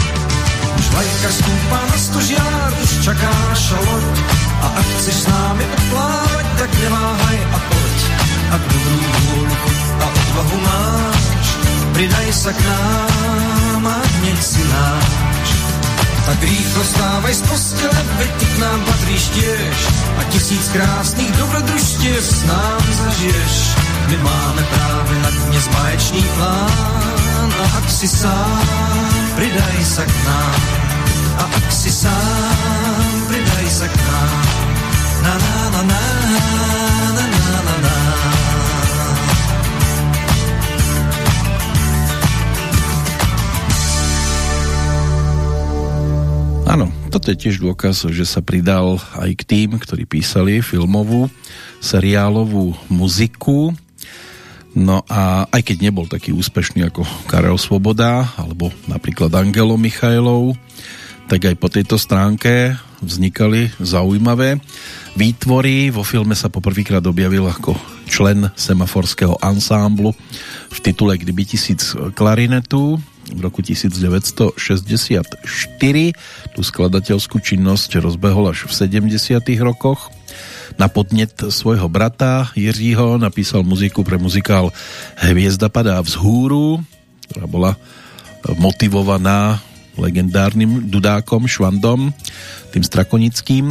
Už lajka stúpa na stožiar, už čaká šalot, a ak chceš s námi odplávať, tak neváhaj a poď. Ak dobrú vôľu a odvahu máš, pridaj sa k nám a hneď si náš. Tak rýchlo stávaj z postele, veď ty k nám patríš tiež a tisíc krásnych dobrodružstiev s nám zažiješ. My máme práve na dnes báječný plán a ak si sám, pridaj sa k nám. A ak si sám, pridaj sa k nám. Na, na, na, na, na, na, na, na. Áno, toto je tiež dôkaz, že sa pridal aj k tým, ktorí písali filmovú, seriálovú muziku. No a aj keď nebol taký úspešný ako Karel Svoboda, alebo napríklad Angelo Michajlov, tak aj po tejto stránke vznikali zaujímavé výtvory. Vo filme sa poprvýkrát objavil ako člen semaforského ansámblu v titule Kdyby tisíc klarinetu v roku 1964. Tu skladateľskú činnosť rozbehol až v 70. rokoch. Na podnet svojho brata Jiřího napísal muziku pre muzikál Hviezda padá vzhúru, ktorá bola motivovaná legendárnym dudákom Švandom, tým strakonickým.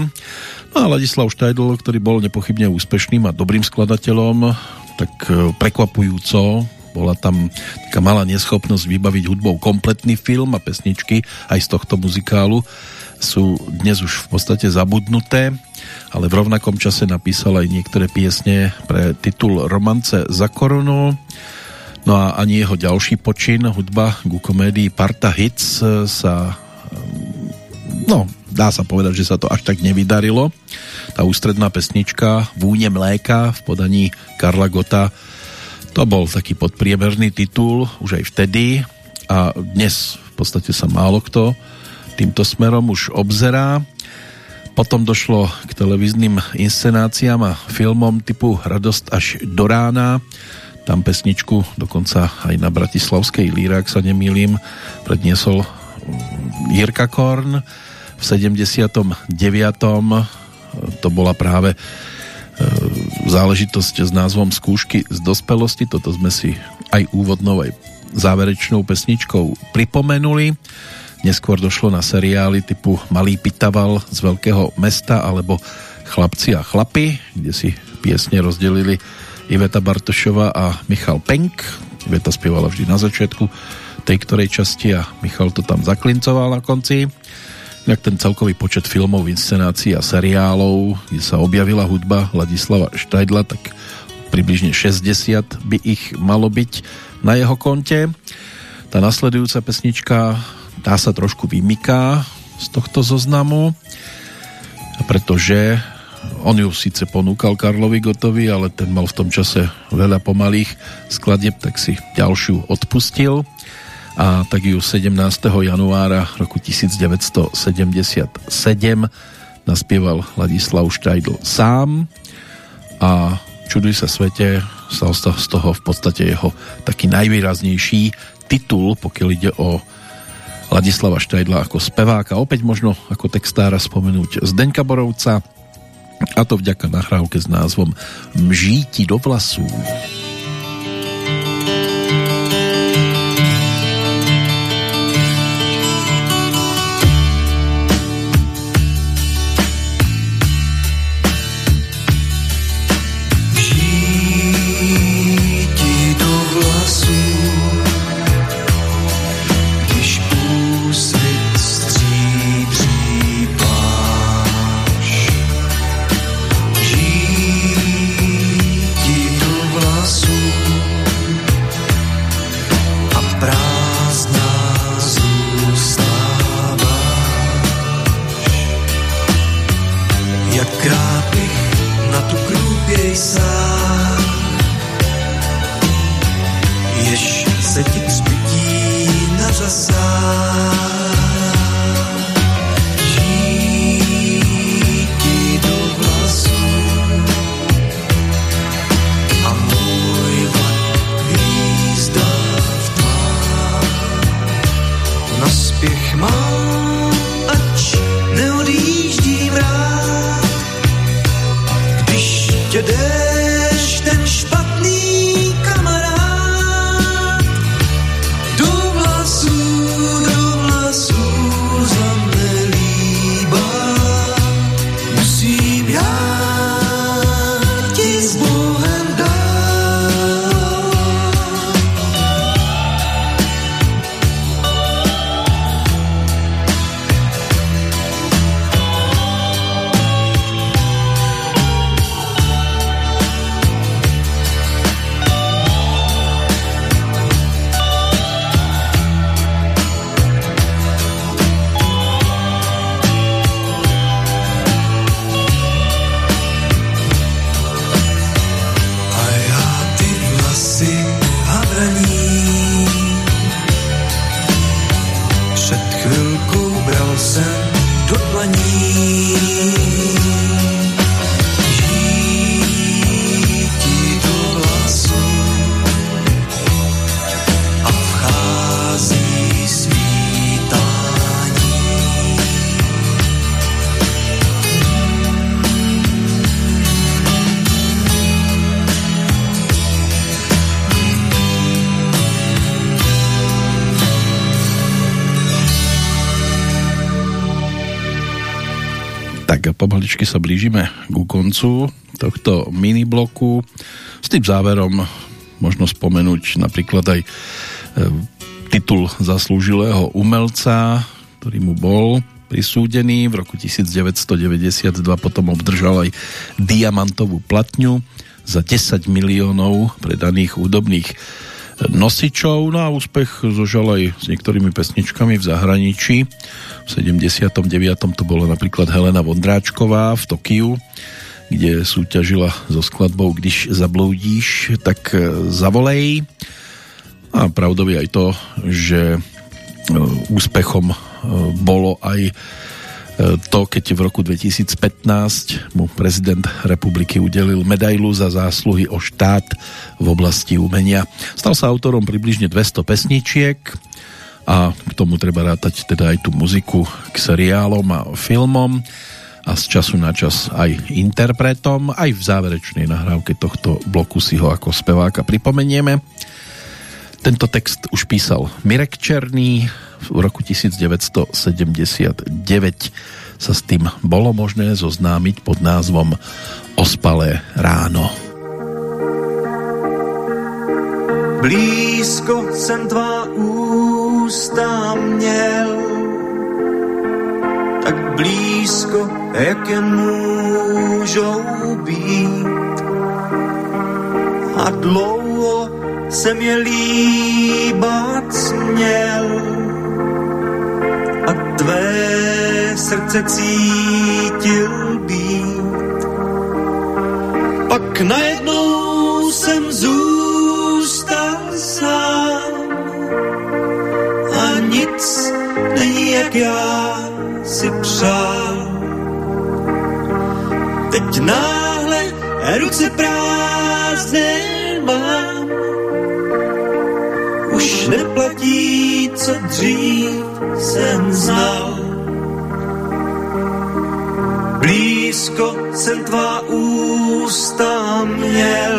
No a Ladislav Štajdl, ktorý bol nepochybne úspešným a dobrým skladateľom, tak e, prekvapujúco bola tam taká malá neschopnosť vybaviť hudbou kompletný film a pesničky aj z tohto muzikálu sú dnes už v podstate zabudnuté, ale v rovnakom čase napísal aj niektoré piesne pre titul Romance za korunu No a ani jeho ďalší počin, hudba ku komédii Parta Hits sa no, dá sa povedať, že sa to až tak nevydarilo. Tá ústredná pesnička Vúne mléka v podaní Karla Gota to bol taký podpriemerný titul už aj vtedy a dnes v podstate sa málo kto týmto smerom už obzerá. Potom došlo k televíznym inscenáciám a filmom typu Radosť až do rána, tam pesničku dokonca aj na Bratislavskej líre, ak sa nemýlim, predniesol Jirka Korn. V 79. to bola práve e, záležitosť s názvom Skúšky z dospelosti. Toto sme si aj úvodnou, aj záverečnou pesničkou pripomenuli. Neskôr došlo na seriály typu Malý pitaval z veľkého mesta alebo Chlapci a chlapy, kde si piesne rozdelili Iveta Bartošova a Michal Penk. Iveta spievala vždy na začiatku tej ktorej časti a Michal to tam zaklincoval na konci. Jak ten celkový počet filmov, inscenácií a seriálov, kde sa objavila hudba Ladislava Štajdla, tak približne 60 by ich malo byť na jeho konte. Tá nasledujúca pesnička tá sa trošku vymyká z tohto zoznamu, pretože on ju síce ponúkal Karlovi Gotovi, ale ten mal v tom čase veľa pomalých skladieb, tak si ďalšiu odpustil a tak ju 17. januára roku 1977 naspieval Ladislav Štajdl sám a čuduj sa svete stal sa z toho v podstate jeho taký najvýraznejší titul, pokiaľ ide o Ladislava Štajdla ako speváka. Opäť možno ako textára spomenúť Zdeňka Borovca, a to vďaka nahrávke s názvom Mžíti do vlasů. nosso koncu tohto minibloku. S tým záverom možno spomenúť napríklad aj e, titul zaslúžilého umelca, ktorý mu bol prisúdený. V roku 1992 potom obdržal aj diamantovú platňu za 10 miliónov predaných údobných nosičov. No a úspech zožal aj s niektorými pesničkami v zahraničí. V 79. to bola napríklad Helena Vondráčková v Tokiu, kde súťažila so skladbou Když zabloudíš, tak e, zavolej. A pravdou je aj to, že e, úspechom e, bolo aj to, keď v roku 2015 mu prezident republiky udelil medailu za zásluhy o štát v oblasti umenia. Stal sa autorom približne 200 pesničiek a k tomu treba rátať teda aj tú muziku k seriálom a filmom a z času na čas aj interpretom. Aj v záverečnej nahrávke tohto bloku si ho ako speváka pripomenieme. Tento text už písal Mirek Černý v roku 1979 sa s tým bolo možné zoznámiť pod názvom Ospalé ráno. Blízko jsem tvá ústa měl, blízko, jak jen můžou být. A dlouho jsem je líbat směl a tvé srdce cítil být. Pak najednou jsem zůstal sám a nic není jak já si přál. Teď náhle ruce prázdné mám, už neplatí, co dřív jsem znal. Blízko jsem tvá ústa měl,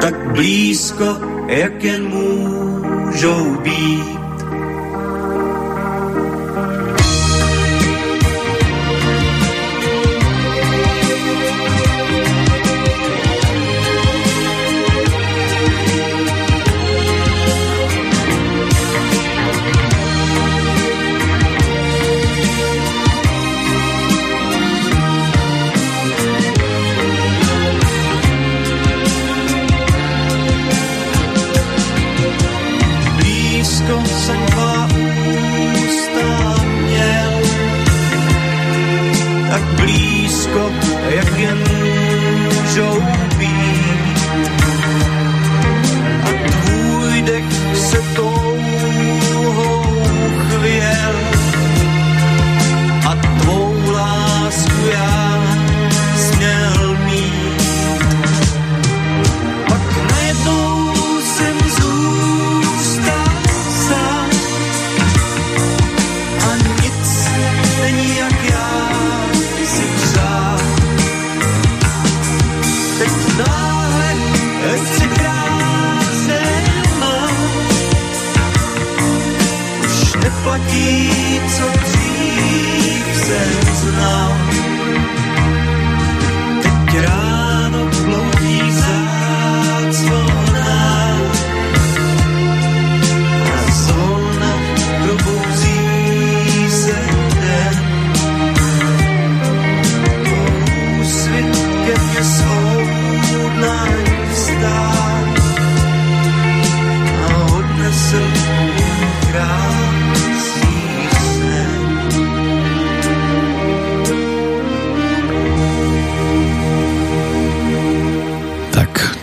tak blízko, jak jen můžou být.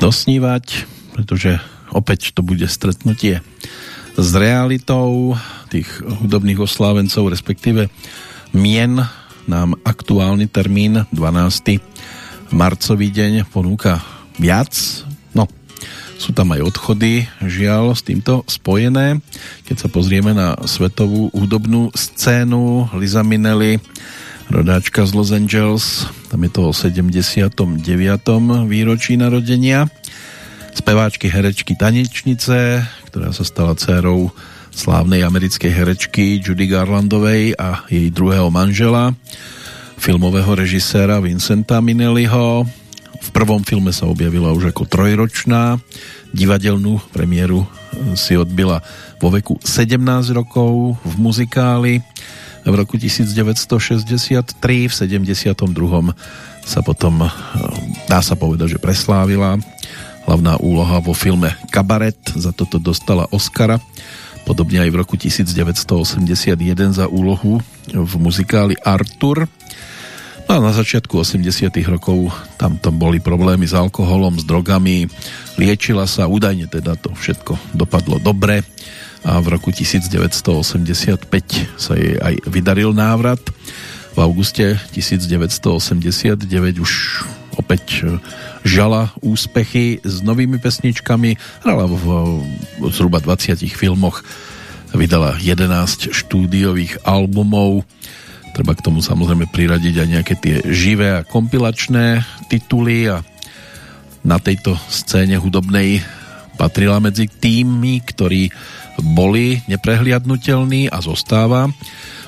Snívať, pretože opäť to bude stretnutie s realitou. tých hudobných oslávencov, respektíve mien nám aktuálny termín 12. marcový deň ponúka viac. No, sú tam aj odchody, žiaľ, s týmto spojené. Keď sa pozrieme na svetovú hudobnú scénu, Liza Minnelli, rodáčka z Los Angeles, tam je to o 79. výročí narodenia speváčky, herečky, tanečnice, ktorá sa stala dcerou slávnej americkej herečky Judy Garlandovej a jej druhého manžela, filmového režiséra Vincenta Minelliho. V prvom filme sa objavila už ako trojročná. Divadelnú premiéru si odbila vo veku 17 rokov v muzikáli. V roku 1963 v 72. sa potom dá sa povedať, že preslávila Hlavná úloha vo filme Kabaret, za toto dostala Oscara. Podobne aj v roku 1981 za úlohu v muzikáli Arthur. No a na začiatku 80 rokov tam, tam boli problémy s alkoholom, s drogami, liečila sa, údajne teda to všetko dopadlo dobre a v roku 1985 sa jej aj vydaril návrat. V auguste 1989 už opäť žala úspechy s novými pesničkami, hrala v, v zhruba 20 filmoch, vydala 11 štúdiových albumov, treba k tomu samozrejme priradiť aj nejaké tie živé a kompilačné tituly a na tejto scéne hudobnej patrila medzi tými, ktorí boli neprehliadnutelní a zostáva.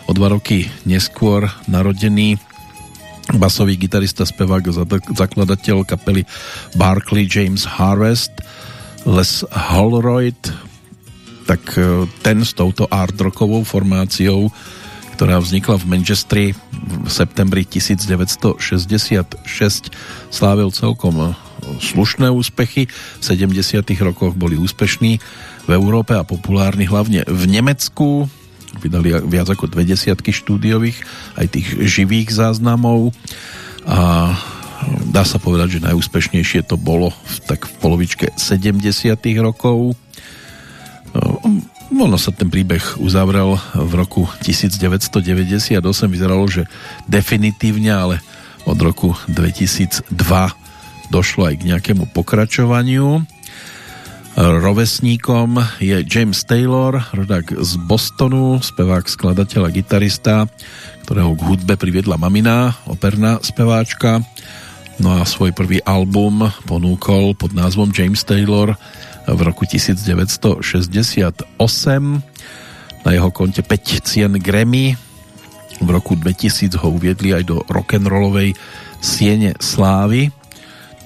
O dva roky neskôr narodený basový gitarista, spevák, zakladateľ kapely Barclay James Harvest, Les Holroyd, tak e, ten s touto art rockovou formáciou, ktorá vznikla v Manchestri v septembri 1966, slávil celkom e, slušné úspechy. V 70. rokoch boli úspešní v Európe a populárni hlavne v Nemecku vydali viac ako dve desiatky štúdiových, aj tých živých záznamov a dá sa povedať, že najúspešnejšie to bolo v, tak v polovičke 70 rokov. Ono sa ten príbeh uzavrel v roku 1998, vyzeralo, že definitívne, ale od roku 2002 došlo aj k nejakému pokračovaniu. Rovesníkom je James Taylor, rodák z Bostonu, spevák, skladateľ a gitarista, ktorého k hudbe priviedla mamina, operná speváčka. No a svoj prvý album ponúkol pod názvom James Taylor v roku 1968. Na jeho konte 5 cien Grammy. V roku 2000 ho uviedli aj do rock'n'rollovej siene slávy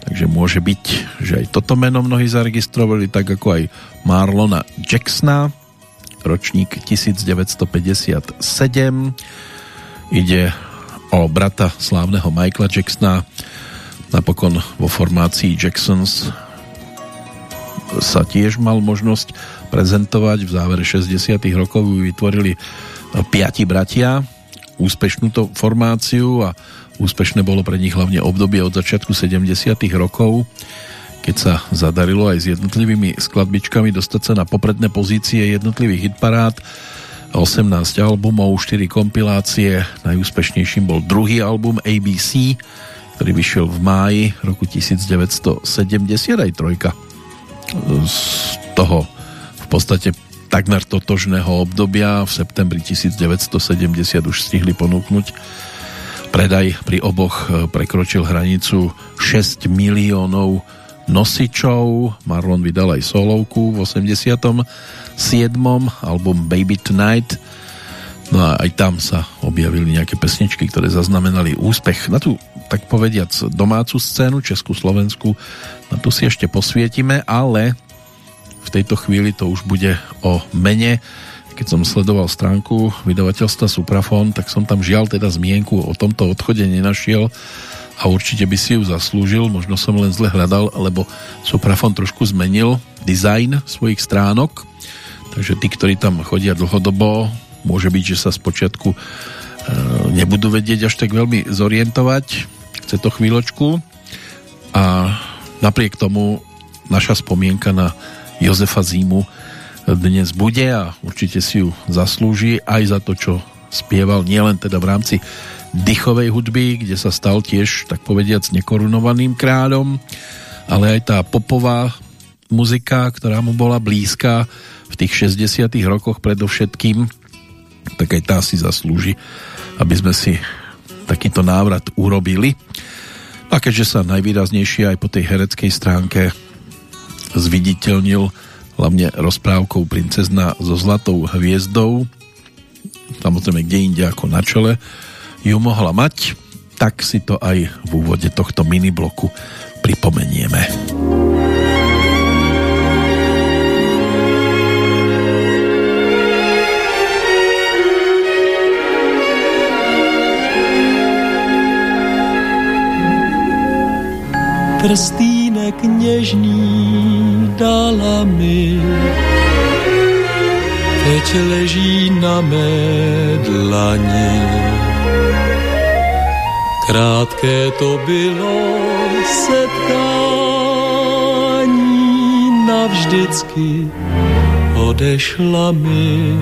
Takže môže byť, že aj toto meno mnohí zaregistrovali, tak ako aj Marlona Jacksona, ročník 1957. Ide o brata slávneho Michaela Jacksona, napokon vo formácii Jacksons sa tiež mal možnosť prezentovať. V závere 60 rokov vytvorili piati bratia úspešnú to formáciu a Úspešné bolo pre nich hlavne obdobie od začiatku 70. rokov, keď sa zadarilo aj s jednotlivými skladbičkami dostať sa na popredné pozície jednotlivých hitparád. 18 albumov, 4 kompilácie, najúspešnejším bol druhý album ABC, ktorý vyšiel v máji roku 1970, aj trojka z toho v podstate takmer totožného obdobia v septembri 1970 už stihli ponúknuť Predaj pri oboch e, prekročil hranicu 6 miliónov nosičov. Marlon vydal aj solovku v 87. album Baby Tonight. No a aj tam sa objavili nejaké pesničky, ktoré zaznamenali úspech. Na tú, tak povediac, domácu scénu, Česku, Slovensku, na to si ešte posvietime, ale v tejto chvíli to už bude o mene keď som sledoval stránku vydavateľstva Suprafon, tak som tam žiaľ teda zmienku o tomto odchode nenašiel a určite by si ju zaslúžil, možno som len zle hľadal, lebo Suprafon trošku zmenil dizajn svojich stránok, takže tí, ktorí tam chodia dlhodobo, môže byť, že sa spočiatku e, nebudú vedieť až tak veľmi zorientovať, chce to chvíľočku. A napriek tomu naša spomienka na Jozefa Zímu dnes bude a určite si ju zaslúži aj za to, čo spieval nielen teda v rámci dychovej hudby, kde sa stal tiež, tak povediac, nekorunovaným kráľom, ale aj tá popová muzika, ktorá mu bola blízka v tých 60 rokoch predovšetkým, tak aj tá si zaslúži, aby sme si takýto návrat urobili. A keďže sa najvýraznejšie aj po tej hereckej stránke zviditeľnil hlavne rozprávkou Princezna so zlatou hviezdou, samozrejme kde inde ako na čele, ju mohla mať, tak si to aj v úvode tohto minibloku pripomenieme. Prstínek něžný dala mi, teď leží na mé dlani. Krátké to bylo setkání, navždycky odešla mi.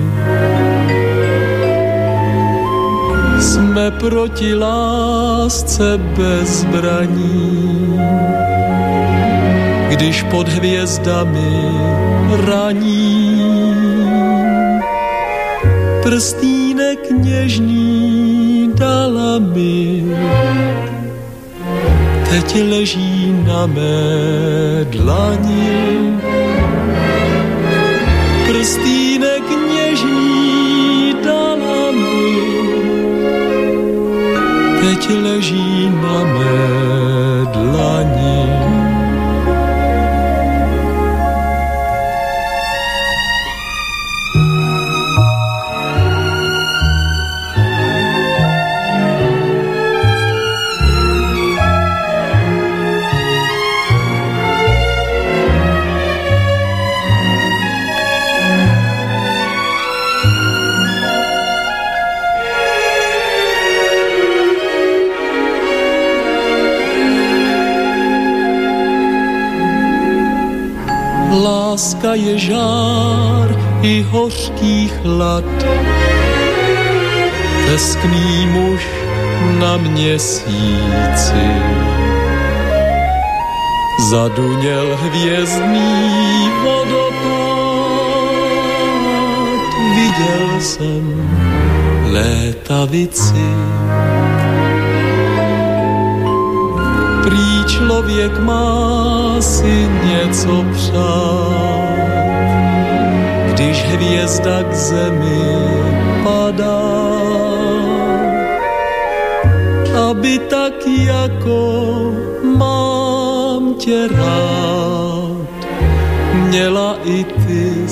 Jsme proti lásce bez zbraní, když pod hvězdami raní. Prstínek něžný dala mi, teď leží na mé dlani. Prstínek něžný dala mi, teď leží na mé dlani. Láska je žár i hořký chlad. Teskný muž na měsíci zaduněl hvězdný vodopád. Viděl jsem létavici Prý člověk má si něco přát, když hvězda k zemi padá. Aby tak jako mám tě rád, měla i ty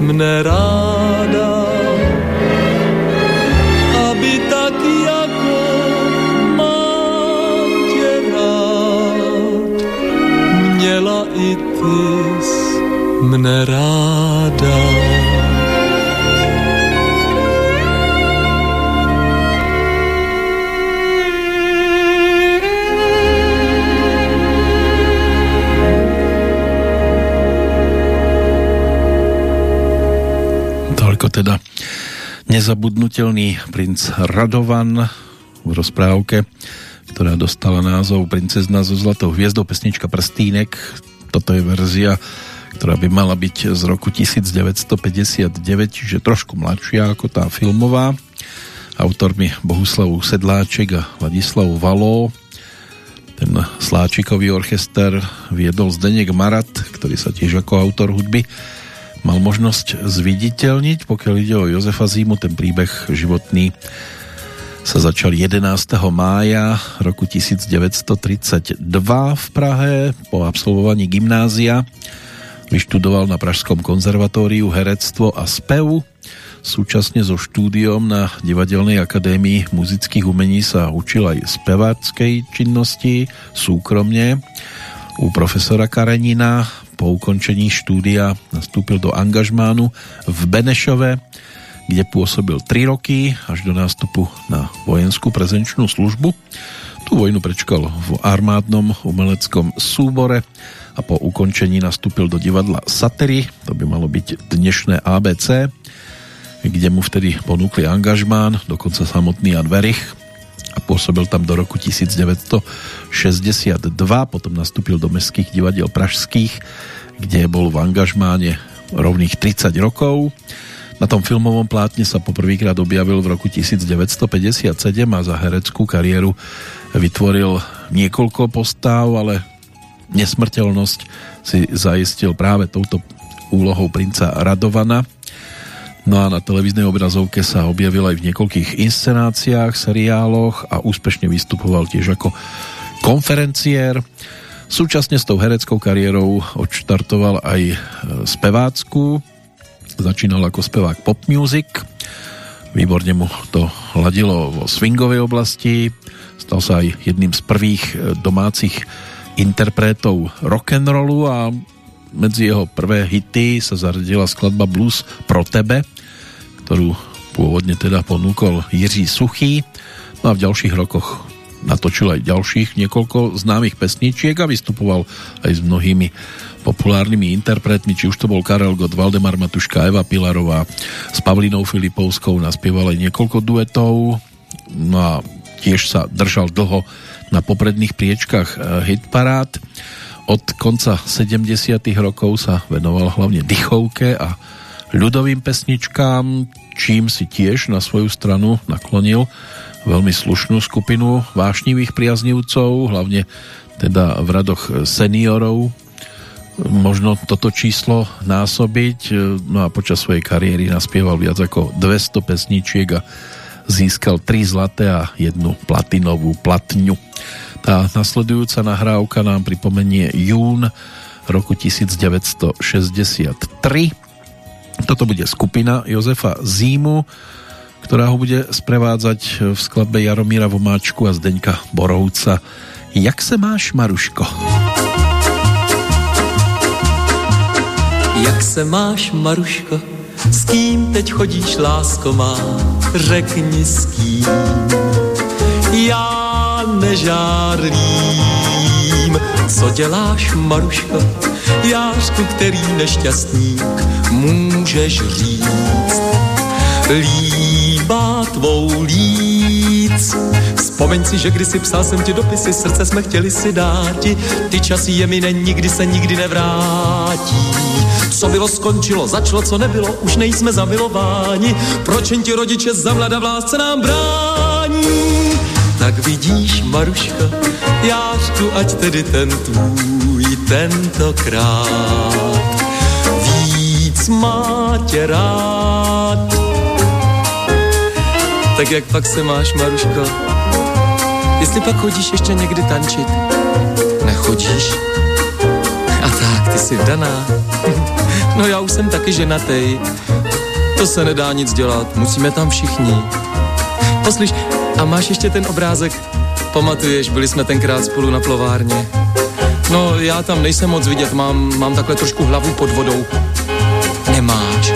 mne ráda. Aby tak jako mám tě rád, měla i ty mne ráda. Nezabudnutelný princ Radovan v rozprávke, ktorá dostala názov Princezna so zlatou hviezdou, pesnička Prstínek. Toto je verzia, ktorá by mala byť z roku 1959, čiže trošku mladšia ako tá filmová. Autormi Bohuslav Sedláček a Ladislav Valo. Ten Sláčikový orchester viedol Zdeněk Marat, ktorý sa tiež ako autor hudby mal možnosť zviditeľniť. Pokiaľ ide o Jozefa Zímu, ten príbeh životný sa začal 11. mája roku 1932 v Prahe po absolvovaní gymnázia. Vyštudoval na Pražskom konzervatóriu herectvo a spev. Súčasne so štúdiom na Divadelnej akadémii muzických umení sa učil aj speváckej činnosti súkromne u profesora Karenina po ukončení štúdia nastúpil do angažmánu v Benešove, kde pôsobil 3 roky až do nástupu na vojenskú prezenčnú službu. Tu vojnu prečkal v armádnom umeleckom súbore a po ukončení nastúpil do divadla Satery, to by malo byť dnešné ABC, kde mu vtedy ponúkli angažmán, dokonca samotný Jan Verich a pôsobil tam do roku 1962, potom nastúpil do mestských divadiel pražských, kde bol v angažmáne rovných 30 rokov. Na tom filmovom plátne sa poprvýkrát objavil v roku 1957 a za hereckú kariéru vytvoril niekoľko postáv, ale nesmrteľnosť si zaistil práve touto úlohou princa Radovana. No a na televíznej obrazovke sa objavil aj v niekoľkých inscenáciách, seriáloch a úspešne vystupoval tiež ako konferenciér. Súčasne s tou hereckou kariérou odštartoval aj e, spevácku, Začínal ako spevák pop music, výborne mu to hladilo vo swingovej oblasti, stal sa aj jedným z prvých e, domácich interpretov rock'n'rollu a medzi jeho prvé hity sa zaradila skladba Blues pro tebe, ktorú pôvodne teda ponúkol Jiří Suchý. No a v ďalších rokoch natočil aj ďalších niekoľko známych pesničiek a vystupoval aj s mnohými populárnymi interpretmi, či už to bol Karel Gott, Valdemar Matuška, Eva Pilarová, s Pavlinou Filipovskou naspieval aj niekoľko duetov, no a tiež sa držal dlho na popredných priečkach eh, hitparád. Od konca 70 rokov sa venoval hlavne dychovke a ľudovým pesničkám, čím si tiež na svoju stranu naklonil veľmi slušnú skupinu vášnivých priaznivcov, hlavne teda v radoch seniorov možno toto číslo násobiť. No a počas svojej kariéry naspieval viac ako 200 pesničiek a získal 3 zlaté a jednu platinovú platňu. Tá nasledujúca nahrávka nám pripomenie jún roku 1963. Toto bude skupina Jozefa Zímu, ktorá ho bude sprevádzať v skladbe Jaromíra Vomáčku a Zdeňka Borovca. Jak se máš, Maruško? Jak se máš, Maruško? S kým teď chodíš, lásko má? Řekni s kým. Nežárlím. Co děláš, Maruško? Jářku, který nešťastník můžeš říct. Líbá tvou líc. Vzpomeň si, že kdysi psal jsem ti dopisy, srdce jsme chtěli si dáti. Ty časy je mi nikdy se nikdy nevrátí co bylo, skončilo, začalo, co nebylo, už nejsme zamilováni. Proč jen ti rodiče za mlada v lásce nám brání? Tak vidíš, Maruška, jářku, ať tedy ten tvůj tentokrát víc má tě rád. Tak jak pak se máš, Maruško? Jestli pak chodíš ještě někdy tančit? Nechodíš? A tak, ty jsi vdaná. No já už jsem taky ženatej. To se nedá nic dělat, musíme tam všichni. Poslyš, a máš ještě ten obrázek? Pamatuješ, byli jsme tenkrát spolu na plovárně. No, já tam nejsem moc vidět, mám, mám takhle trošku hlavu pod vodou. Nemáš.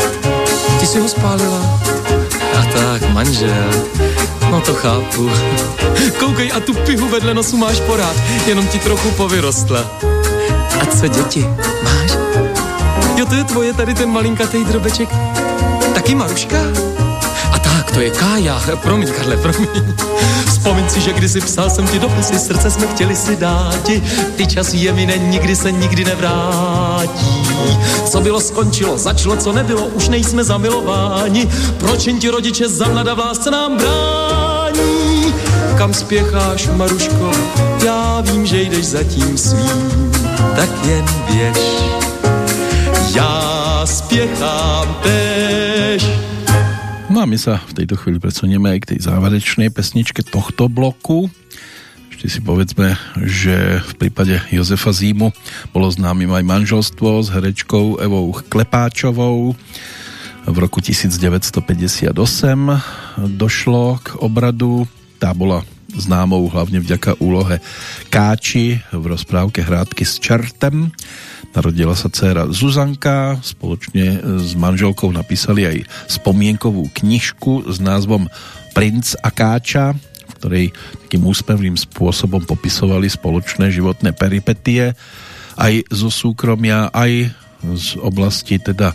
Ty jsi ho spálila? A tak, manžel. No to chápu. Koukej, a tu pihu vedle nosu máš porád, jenom ti trochu povyrostla. A co děti? Máš? Jo, to je tvoje tady ten malinkatý drobeček. Taky Maruška? Tak, to je Kája. Promiň, Karle, promiň. Vzpomeň si, že kdysi psal jsem ti dopisy, srdce jsme chtěli si dáti. Ty čas je mi nikdy se nikdy nevrátí. Co bylo, skončilo, začalo, co nebylo, už nejsme zamilováni. Proč jen ti rodiče za mlada v lásce nám brání? Kam spěcháš, Maruško? Já vím, že jdeš za tím svým, tak jen běž ja spiechám tež. No a my sa v tejto chvíli predsunieme aj k tej záverečnej pesničke tohto bloku. Ešte si povedzme, že v prípade Jozefa Zímu bolo známym aj manželstvo s herečkou Evou Klepáčovou. V roku 1958 došlo k obradu. Tá bola známou hlavne vďaka úlohe Káči v rozprávke Hrádky s čertem. Narodila sa dcéra Zuzanka, spoločne s manželkou napísali aj spomienkovú knižku s názvom Princ a Káča, v ktorej takým úspevným spôsobom popisovali spoločné životné peripetie aj zo súkromia, aj z oblasti teda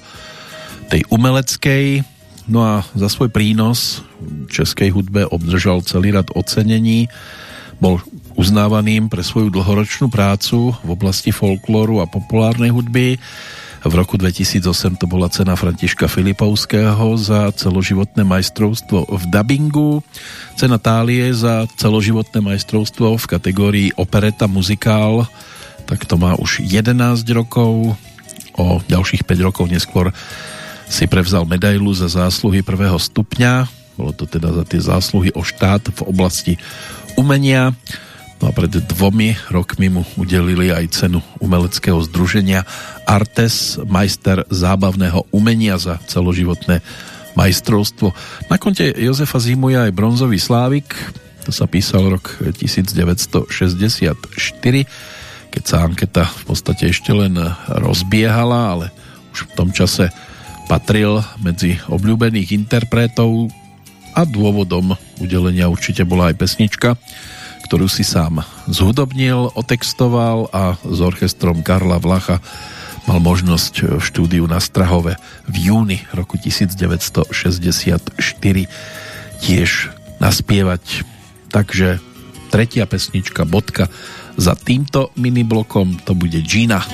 tej umeleckej. No a za svoj prínos českej hudbe obdržal celý rad ocenení. Bol uznávaným pre svoju dlhoročnú prácu v oblasti folklóru a populárnej hudby. V roku 2008 to bola cena Františka Filipovského za celoživotné majstrovstvo v dubbingu, cena Tálie za celoživotné majstrovstvo v kategórii opereta muzikál, tak to má už 11 rokov, o ďalších 5 rokov neskôr si prevzal medailu za zásluhy prvého stupňa, bolo to teda za tie zásluhy o štát v oblasti umenia. No a pred dvomi rokmi mu udelili aj cenu umeleckého združenia Artes, majster zábavného umenia za celoživotné majstrovstvo. Na konte Jozefa Zimu je aj bronzový slávik, to sa písal rok 1964, keď sa anketa v podstate ešte len rozbiehala, ale už v tom čase patril medzi obľúbených interpretov a dôvodom udelenia určite bola aj pesnička, ktorú si sám zhudobnil, otextoval a s orchestrom Karla Vlacha mal možnosť v štúdiu na Strahove v júni roku 1964 tiež naspievať. Takže tretia pesnička bodka za týmto miniblokom to bude Gina.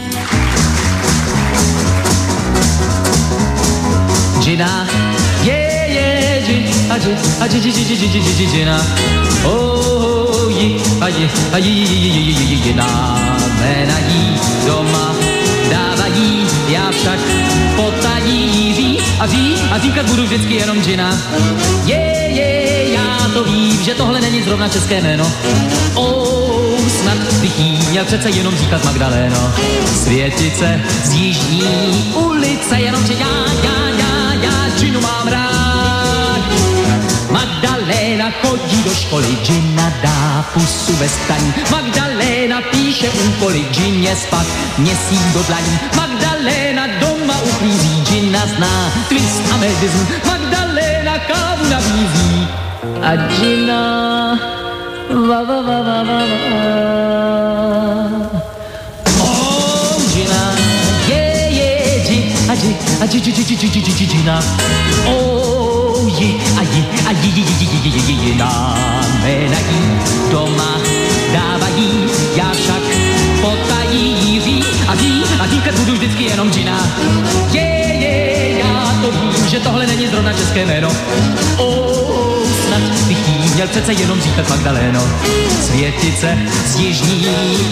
Gina, yeah, yeah, Gina, Gina, Gina, Gina, oh, ji, aji, aji, jináme na jí doma dávají, já však potají ví a ví a říkat budu vždycky jenom džina. Je, je, já to vím, že tohle není zrovna české jméno. Oh, snad bych jí měl přece jenom říkat Magdaléno. Světice z jižní ulice, jenomže já, já, já, já džinu mám rád. Gina dá pusu ve staní. Magdaléna píše úkoly, Gině spat měsíc do dlaní. Magdaléna doma uklízí, Gina zná twist a medizm. Magdaléna kávu nabízí a Gina va va va va va va. Oh, Gina, yeah, yeah, Gina, Gina, Gina, Gina, Gina, Gina, oh, ji a ji a ji ji ji ji ji ji ji dáme na jí doma dávají, já však potají ví a ví a říkat budu vždycky jenom džina. Je, je, já to vím, že tohle není zrovna české jméno. Oh, snad bych jí měl přece jenom říkat Magdaléno. Světice z jižní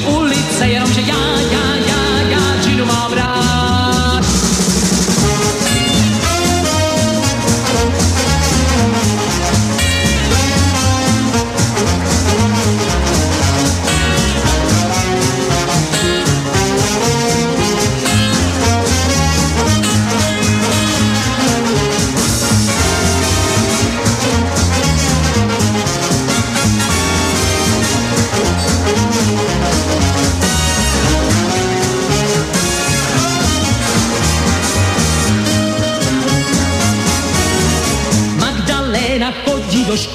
ulice, jenomže já, já, já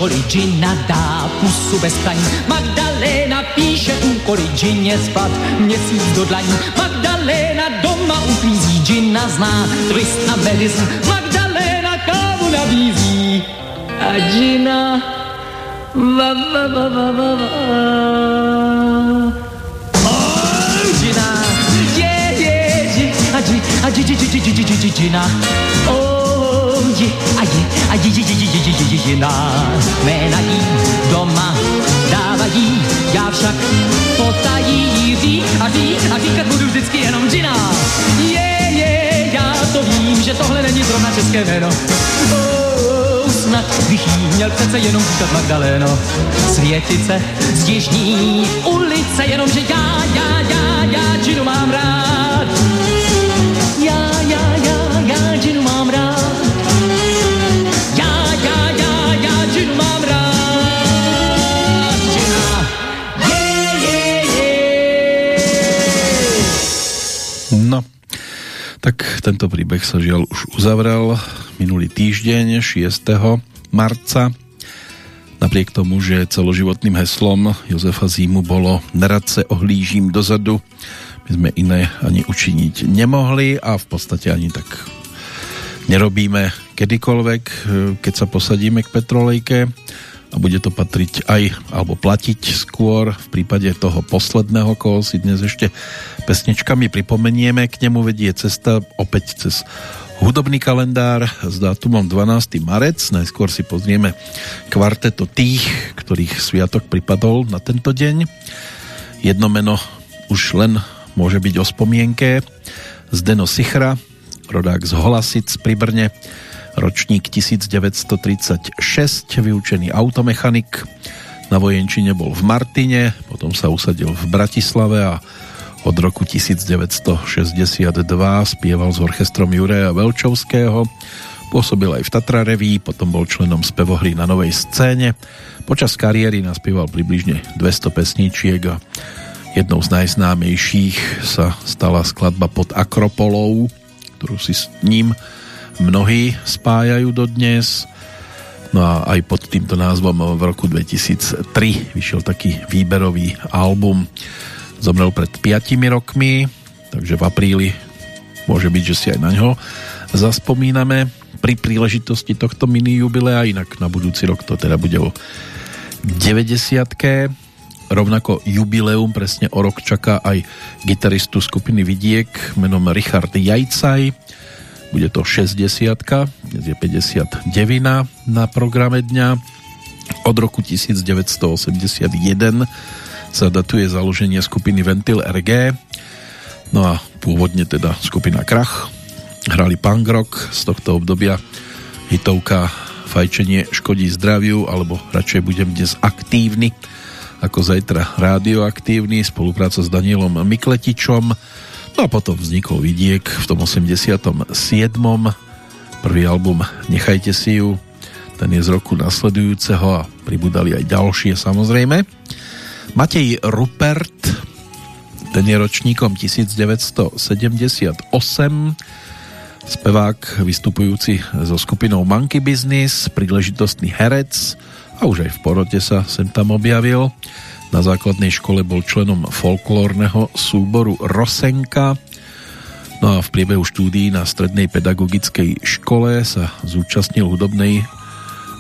chodí do školy, Gina dá pusu bez praní. Magdaléna píše úkoly, Gině spad měsíc do dlaní. Magdaléna doma uklízí, Gina zná twist a medicine. Magdaléna kávu nabízí a Gina va va va va va va. Oh, Gina, yeah, yeah, Gina, Gina, Gina, Gina, Gina, Gina, Gina, oh, je, a je, a je, je, je, je, jiná, jména jí doma dávají, já však potají ví a ví a říkat budu vždycky jenom Gina. Je, je, já to vím, že tohle není zrovna české jméno. Oh, snad bych jí měl přece jenom říkat Magdaléno. Světice z jižní ulice, jenomže já, já, já, já Ginu mám rád. Tento príbeh sa žiaľ už uzavrel minulý týždeň 6. marca. Napriek tomu, že celoživotným heslom Jozefa Zímu bolo nerad se ohlížím dozadu, my sme iné ani učiniť nemohli a v podstate ani tak nerobíme kedykoľvek, keď sa posadíme k petrolejke a bude to patriť aj, alebo platiť skôr v prípade toho posledného, koho si dnes ešte pesničkami pripomenieme. K nemu vedie cesta opäť cez hudobný kalendár s dátumom 12. marec. Najskôr si pozrieme kvarteto tých, ktorých sviatok pripadol na tento deň. Jedno meno už len môže byť o spomienke. Zdeno Sichra, rodák z Holasic pri Brne, ročník 1936, vyučený automechanik. Na vojenčine bol v Martine, potom sa usadil v Bratislave a od roku 1962 spieval s orchestrom Jureja Velčovského, pôsobil aj v Tatra Reví, potom bol členom spevohry na novej scéne. Počas kariéry naspieval približne 200 pesničiek a jednou z najznámejších sa stala skladba pod Akropolou, ktorú si s ním mnohí spájajú dodnes. No a aj pod týmto názvom v roku 2003 vyšiel taký výberový album Zomrel pred 5 rokmi, takže v apríli môže byť, že si aj na ňo zaspomíname pri príležitosti tohto mini jubilea, inak na budúci rok to teda bude o 90 Rovnako jubileum presne o rok čaká aj gitaristu skupiny Vidiek menom Richard Jajcaj. Bude to 60 dnes je 59 na programe dňa. Od roku 1981 sa datuje založenie skupiny Ventil RG. No a pôvodne teda skupina Krach. Hrali punk rock z tohto obdobia hitovka Fajčenie škodí zdraviu alebo radšej budem dnes aktívny ako zajtra radioaktívny spolupráca s Danielom Mikletičom no a potom vznikol Vidiek v tom 87. Prvý album Nechajte si ju ten je z roku nasledujúceho a pribudali aj ďalšie samozrejme. Matej Rupert, ten je ročníkom 1978, spevák vystupujúci so skupinou Monkey Business, príležitostný herec a už aj v porote sa sem tam objavil. Na základnej škole bol členom folklórneho súboru Rosenka, No a v priebehu štúdií na strednej pedagogickej škole sa zúčastnil hudobnej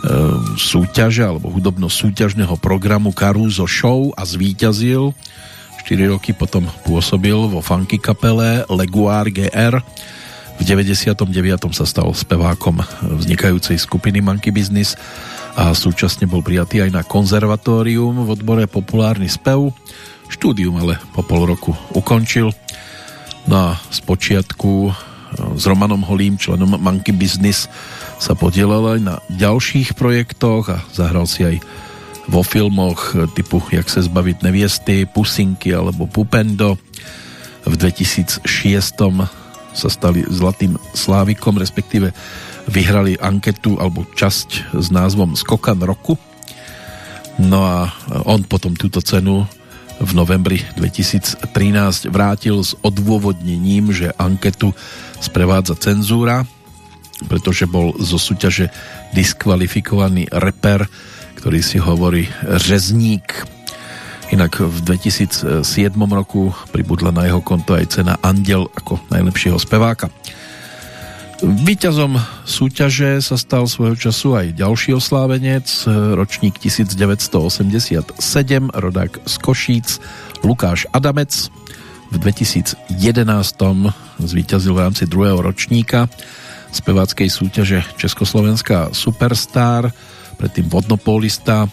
Ehm, súťaže alebo hudobno-súťažného programu Caruso Show a zvíťazil. 4 roky potom pôsobil vo funky kapele Leguar GR. V 99. sa stal spevákom vznikajúcej skupiny Monkey Business a súčasne bol prijatý aj na konzervatórium v odbore populárny spev. Štúdium ale po pol roku ukončil. No a z e, s Romanom Holím, členom Monkey Business, sa podielal aj na ďalších projektoch a zahral si aj vo filmoch typu Jak se zbaviť neviesty, Pusinky alebo Pupendo. V 2006 sa stali Zlatým Slávikom, respektíve vyhrali anketu alebo časť s názvom Skokan roku. No a on potom túto cenu v novembri 2013 vrátil s odôvodnením, že anketu sprevádza cenzúra pretože bol zo súťaže diskvalifikovaný reper, ktorý si hovorí Řezník. Inak v 2007 roku pribudla na jeho konto aj cena Andel ako najlepšieho speváka. Výťazom súťaže sa stal svojho času aj ďalší oslávenec, ročník 1987, rodák z Košíc, Lukáš Adamec. V 2011 zvíťazil v rámci druhého ročníka speváckej súťaže Československá Superstar, predtým vodnopolista,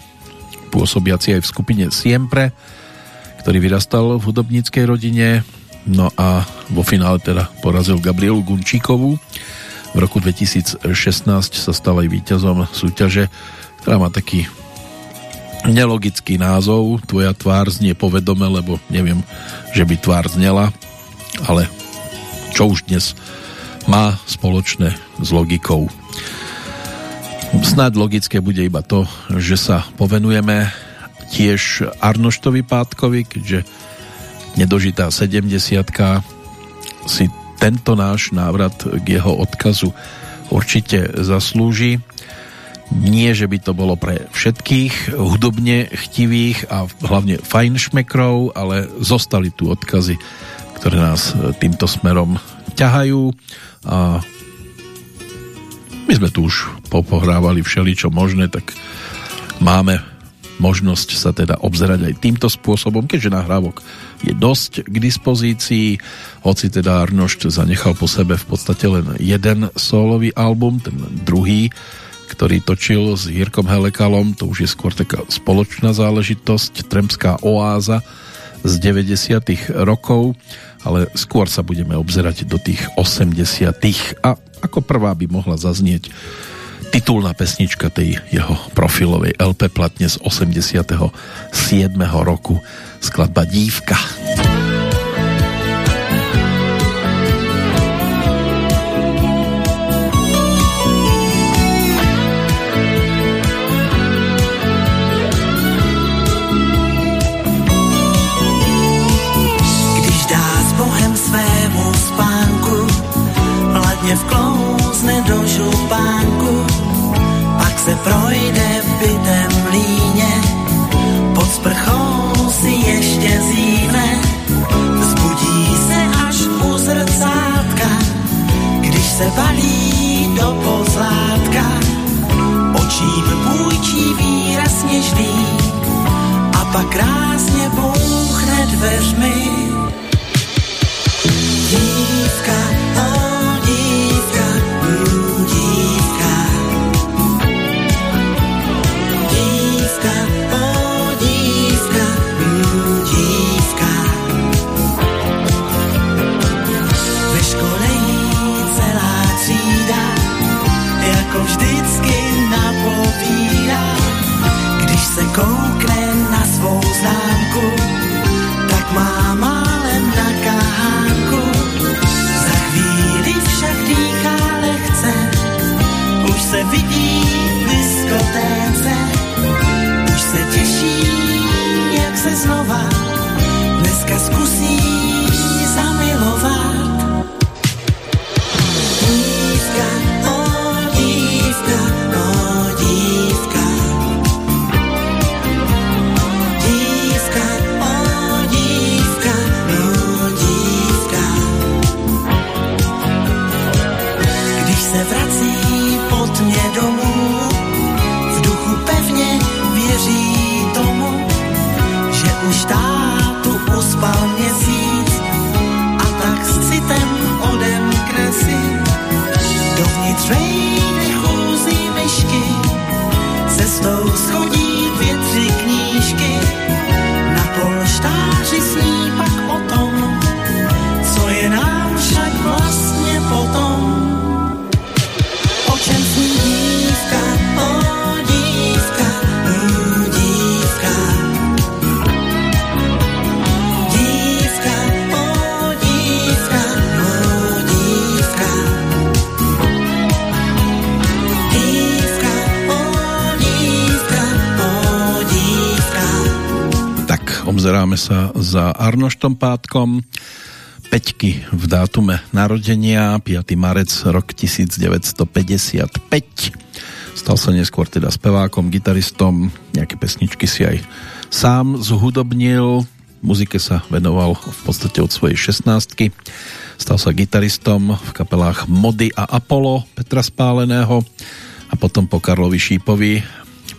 pôsobiaci aj v skupine Siempre, ktorý vyrastal v hudobníckej rodine, no a vo finále teda porazil Gabrielu Gunčíkovú. V roku 2016 sa stal aj víťazom súťaže, ktorá má taký nelogický názov Tvoja tvár znie povedome, lebo neviem, že by tvár znela, ale čo už dnes má spoločné s logikou. Snad logické bude iba to, že sa povenujeme tiež Arnoštovi Pátkovi, keďže nedožitá 70 si tento náš návrat k jeho odkazu určite zaslúži. Nie, že by to bolo pre všetkých hudobne chtivých a hlavne fajnšmekrov, ale zostali tu odkazy, ktoré nás týmto smerom ťahajú a my sme tu už popohrávali všeličo možné, tak máme možnosť sa teda obzerať aj týmto spôsobom, keďže nahrávok je dosť k dispozícii, hoci teda Arnošt zanechal po sebe v podstate len jeden solový album, ten druhý, ktorý točil s Jirkom Helekalom, to už je skôr taká spoločná záležitosť, Tremská oáza z 90 rokov, ale skôr sa budeme obzerať do tých 80 a ako prvá by mohla zaznieť titulná pesnička tej jeho profilovej LP platne z 87. roku skladba Dívka. Dívka se projde v bytem líně, pod sprchou si ještě zíme, zbudí se až u zrcátka, když se balí do pozlátka, očím půjčí výraz něžný a pak krásně bouchne dveřmi. Vidí v diskotéce, už se těší, jak se znova dneska zkusí Pozeráme sa za Arnoštom Pátkom. Peťky v dátume narodenia, 5. marec, rok 1955. Stal sa neskôr teda spevákom, gitaristom, nejaké pesničky si aj sám zhudobnil, muzike sa venoval v podstate od svojej 16 Stal sa gitaristom v kapelách Mody a Apollo Petra Spáleného a potom po Karlovi Šípovi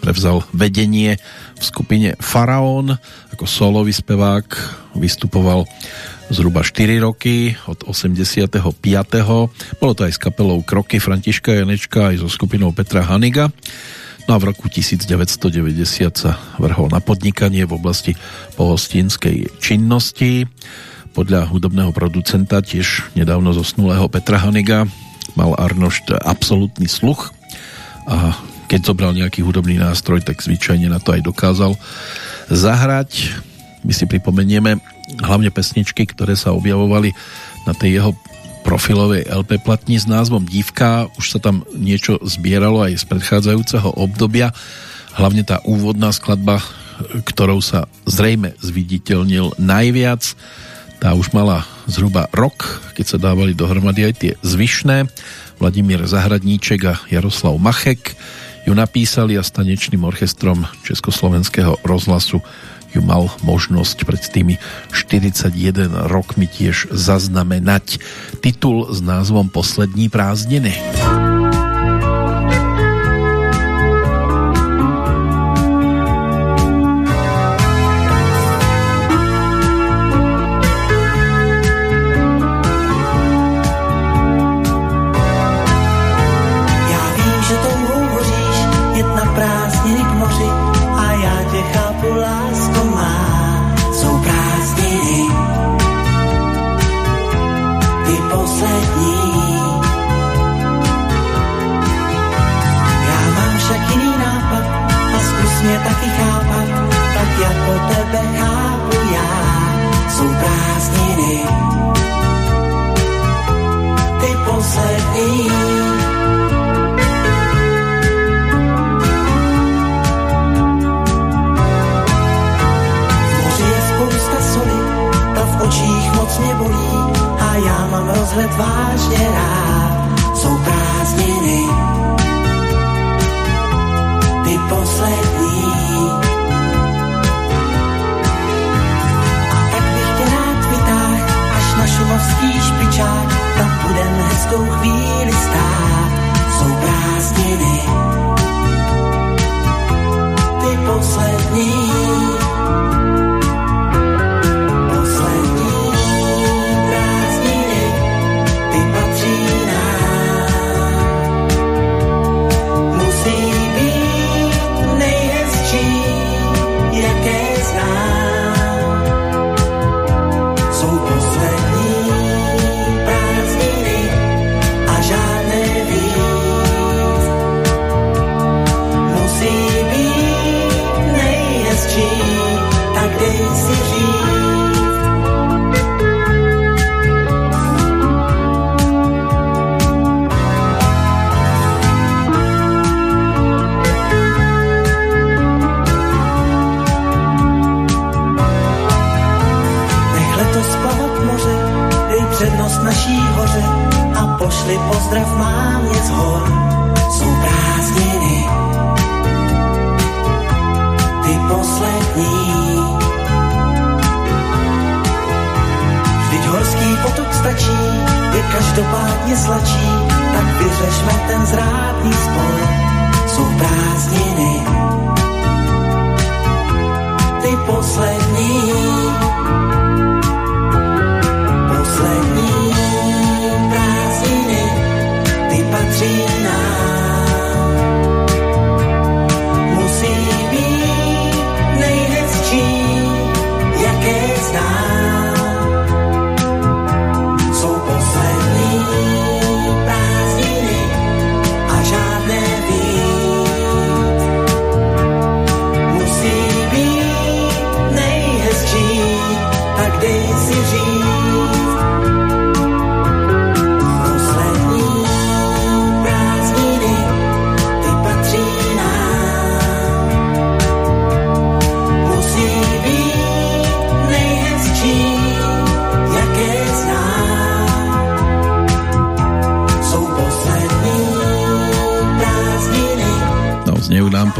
prevzal vedenie v skupine Faraón ako solový spevák vystupoval zhruba 4 roky od 85. Bolo to aj s kapelou Kroky Františka Janečka aj so skupinou Petra Haniga. No a v roku 1990 sa vrhol na podnikanie v oblasti pohostinskej činnosti. Podľa hudobného producenta tiež nedávno zosnulého Petra Haniga mal Arnošt absolútny sluch a keď zobral nejaký hudobný nástroj, tak zvyčajne na to aj dokázal zahrať. My si pripomenieme hlavne pesničky, ktoré sa objavovali na tej jeho profilovej LP platni s názvom Dívka. Už sa tam niečo zbieralo aj z predchádzajúceho obdobia. Hlavne tá úvodná skladba, ktorou sa zrejme zviditeľnil najviac. Tá už mala zhruba rok, keď sa dávali dohromady aj tie zvyšné. Vladimír Zahradníček a Jaroslav Machek ju napísali a stanečným orchestrom Československého rozhlasu ju mal možnosť pred tými 41 rokmi tiež zaznamenať titul s názvom Poslední prázdniny. Rozhled vážně rád, jsou prázdniny, ty poslední. A tak bych tě rád vytáhl až na šumovský špičák, tam budem hezkou chvíli stát, jsou prázdniny, ty poslední. Pošli pozdrav mámě z hor, jsou prázdniny, ty poslední. Vždyť horský potok stačí, je každopádně slačí, tak vyřešme ten zrádný spor, jsou prázdniny, ty poslední.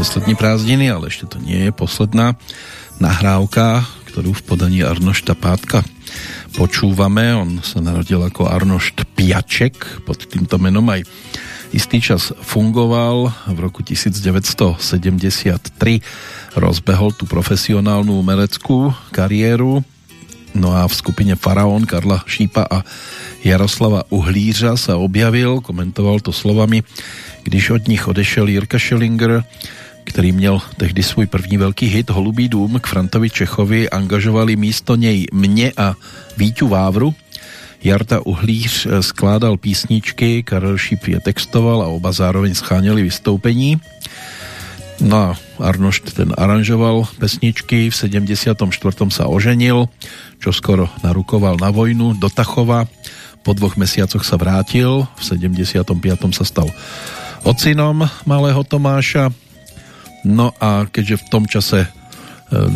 Poslední prázdniny, ale ešte to nie je posledná nahrávka, ktorú v podaní Arnošta Pátka počúvame. On sa narodil ako Arnošt Piaček, pod týmto menom aj istý čas fungoval. V roku 1973 rozbehol tú profesionálnu umeleckú kariéru. No a v skupine Faraón Karla Šípa a Jaroslava Uhlířa sa objavil, komentoval to slovami, když od nich odešel Jirka Schellinger, který měl tehdy svůj první velký hit Holubý dům k Frantovi Čechovi, angažovali místo něj mě a Víťu Vávru. Jarta Uhlíř eh, skládal písničky, Karel Šíp je textoval a oba zároveň scháněli vystoupení. No a Arnošt ten aranžoval pesničky, v 74. sa oženil, čo skoro narukoval na vojnu do Tachova. Po dvoch mesiacoch sa vrátil, v 75. sa stal ocinom malého Tomáša No a keďže v tom čase e,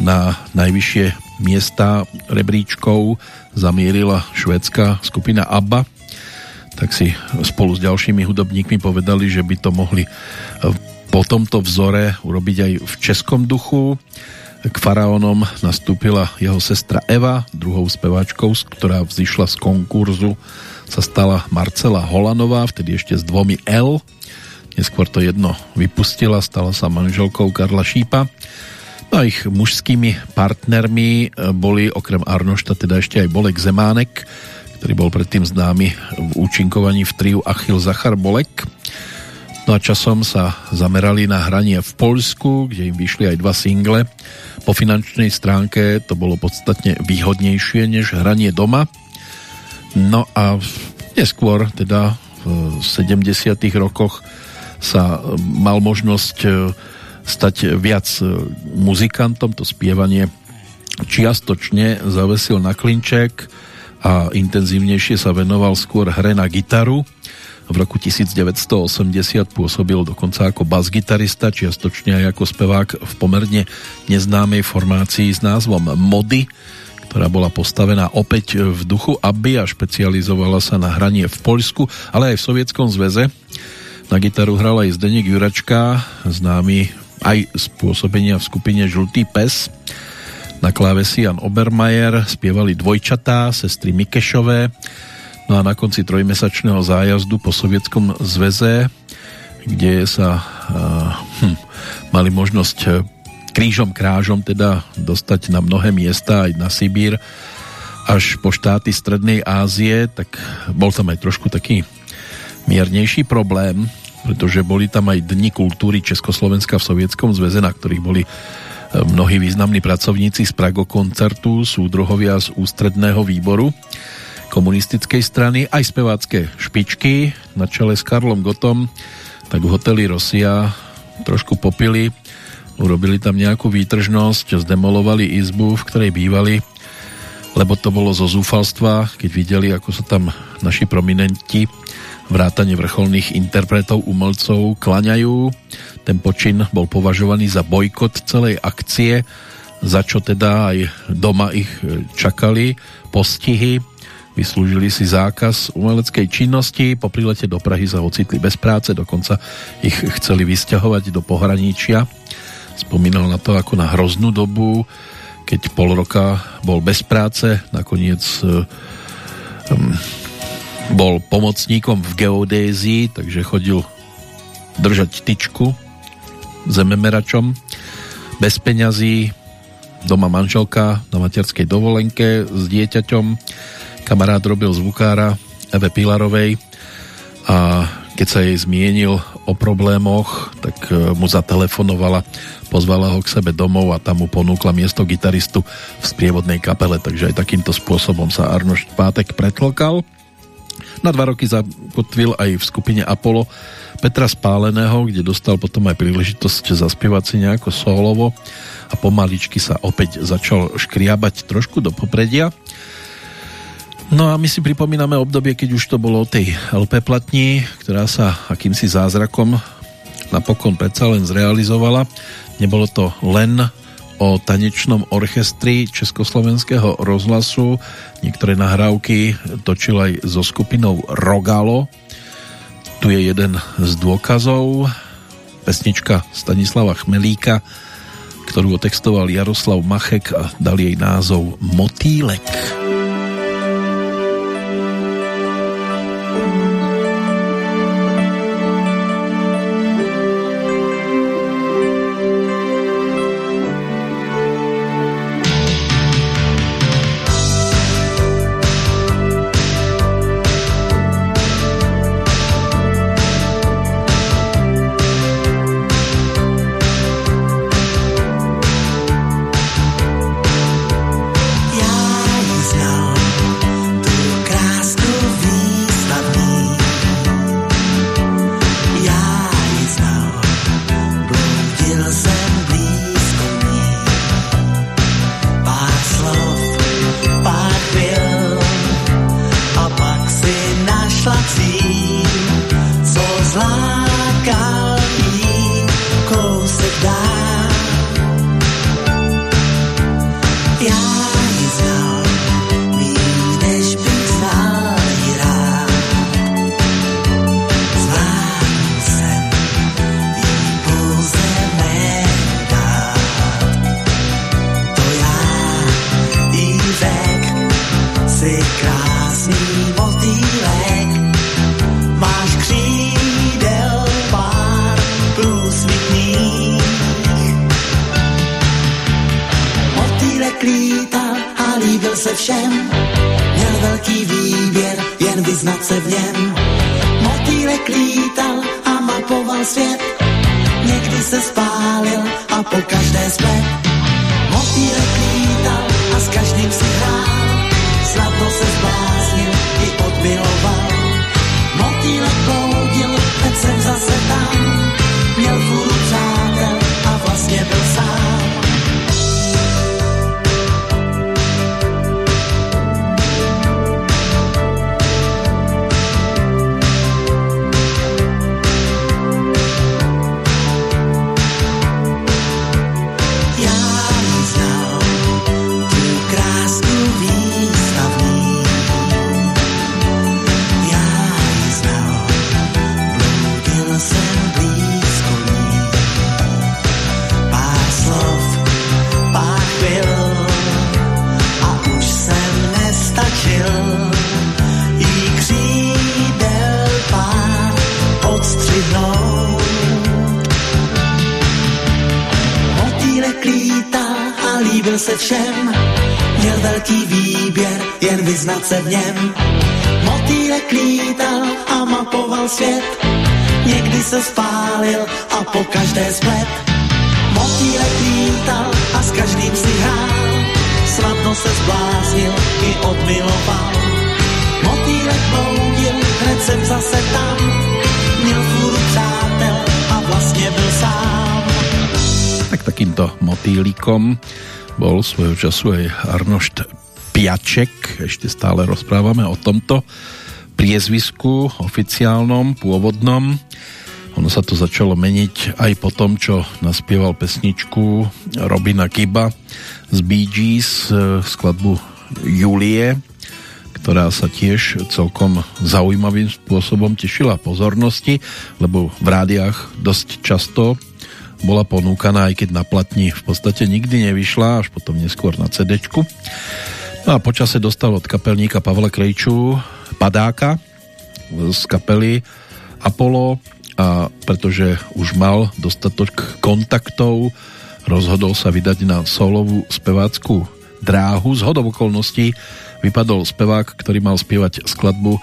na najvyššie miesta rebríčkov zamierila švédska skupina ABBA, tak si spolu s ďalšími hudobníkmi povedali, že by to mohli e, po tomto vzore urobiť aj v českom duchu. K faraónom nastúpila jeho sestra Eva, druhou speváčkou, ktorá vzýšla z konkurzu, sa stala Marcela Holanová, vtedy ešte s dvomi L. Neskôr to jedno vypustila, stala sa manželkou Karla Šípa. No a ich mužskými partnermi boli okrem Arnošta teda ešte aj Bolek Zemánek, ktorý bol predtým známy v účinkovaní v triu Achil Zachar Bolek. No a časom sa zamerali na hranie v Polsku, kde im vyšli aj dva single. Po finančnej stránke to bolo podstatne výhodnejšie než hranie doma. No a neskôr, teda v 70. rokoch sa mal možnosť e, stať viac e, muzikantom, to spievanie čiastočne zavesil na klinček a intenzívnejšie sa venoval skôr hre na gitaru v roku 1980 pôsobil dokonca ako basgitarista, čiastočne aj ako spevák v pomerne neznámej formácii s názvom Mody, ktorá bola postavená opäť v duchu aby a špecializovala sa na hranie v Poľsku, ale aj v Sovietskom zväze. Na gitaru hral aj Zdeněk Juračka, známy aj z v skupine Žltý pes. Na klávesi Jan Obermajer spievali dvojčatá, sestry Mikešové, No a na konci trojmesačného zájazdu po Sovietskom zväze, kde sa hm, mali možnosť krížom krážom teda dostať na mnohé miesta aj na Sibír až po štáty Strednej Ázie, tak bol tam aj trošku taký miernejší problém, pretože boli tam aj dni kultúry Československa v Sovietskom zväze, na ktorých boli e, mnohí významní pracovníci z Prago koncertu, súdruhovia z ústredného výboru komunistickej strany, aj spevácké špičky na čele s Karlom Gotom, tak v hoteli Rosia trošku popili, urobili tam nejakú výtržnosť, zdemolovali izbu, v ktorej bývali, lebo to bolo zo zúfalstva, keď videli, ako sa tam naši prominenti vrátane vrcholných interpretov, umelcov klaňajú. Ten počin bol považovaný za bojkot celej akcie, za čo teda aj doma ich čakali postihy vyslúžili si zákaz umeleckej činnosti, po prilete do Prahy sa ocitli bez práce, dokonca ich chceli vysťahovať do pohraničia. Spomínal na to ako na hroznú dobu, keď pol roka bol bez práce, nakoniec um, bol pomocníkom v geodézii, takže chodil držať tyčku zememeračom bez peňazí, doma manželka na materskej dovolenke s dieťaťom Kamarát robil zvukára Eve Pilarovej a keď sa jej zmienil o problémoch, tak e, mu zatelefonovala, pozvala ho k sebe domov a tam mu ponúkla miesto gitaristu v sprievodnej kapele, takže aj takýmto spôsobom sa Arnošt Pátek pretlkal. Na dva roky zakotvil aj v skupine Apollo Petra Spáleného, kde dostal potom aj príležitosť zaspievať si nejako solovo a pomaličky sa opäť začal škriabať trošku do popredia. No a my si pripomíname obdobie, keď už to bolo o tej LP platni, ktorá sa akýmsi zázrakom napokon predsa len zrealizovala. Nebolo to len o tanečnom orchestri Československého rozhlasu. Niektoré nahrávky točil aj so skupinou Rogalo. Tu je jeden z dôkazov. Pesnička Stanislava Chmelíka, ktorú otextoval Jaroslav Machek a dal jej názov Motýlek. Motýlek. Líbil se všem. Měl velký výběr, jen vyznat se v něm. Motýlek lítal a mapoval svět. Někdy se spálil a po každé zpět. Motýlek lítal a s každým si hrál. Snadno se zbláznil velký výběr, jen vyznat se v něm. Motýlek lítal a mapoval svět. Někdy se spálil a po každé splet. Motýlek lítal a s každým si hrál. Snadno se zbláznil i odmiloval. Motýlek bloudil, hned jsem zase tam. Měl furt přátel a vlastně byl sám. Tak takýmto motýlikom bol svojho času aj Arnošt Piaček. Ešte stále rozprávame o tomto priezvisku oficiálnom, pôvodnom. Ono sa to začalo meniť aj po tom, čo naspieval pesničku Robina Kiba z Bee Gees, e, skladbu Julie, ktorá sa tiež celkom zaujímavým spôsobom tešila pozornosti, lebo v rádiách dosť často bola ponúkaná, aj keď na platni v podstate nikdy nevyšla, až potom neskôr na cd No a počase dostal od kapelníka Pavla Krejču padáka z kapely Apollo a pretože už mal dostatok kontaktov, rozhodol sa vydať na solovú spevácku dráhu. Z hodov okolností vypadol spevák, ktorý mal spievať skladbu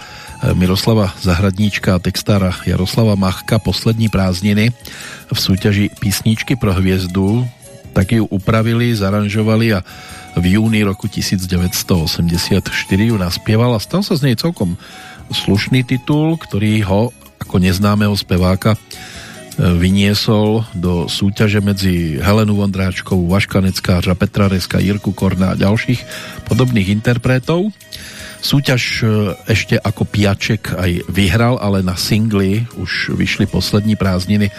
Miroslava Zahradníčka a textára Jaroslava Machka Poslední prázdniny v súťaži Písničky pro hviezdu tak ju upravili, zaranžovali a v júni roku 1984 ju naspieval a stal sa z nej celkom slušný titul, ktorý ho ako neznámeho speváka vyniesol do súťaže medzi Helenu Vondráčkovú, Vaška Neckářa, Petra Reska, Jirku Korna a ďalších podobných interpretov. Súťaž ešte ako piaček aj vyhral, ale na singli už vyšli poslední prázdniny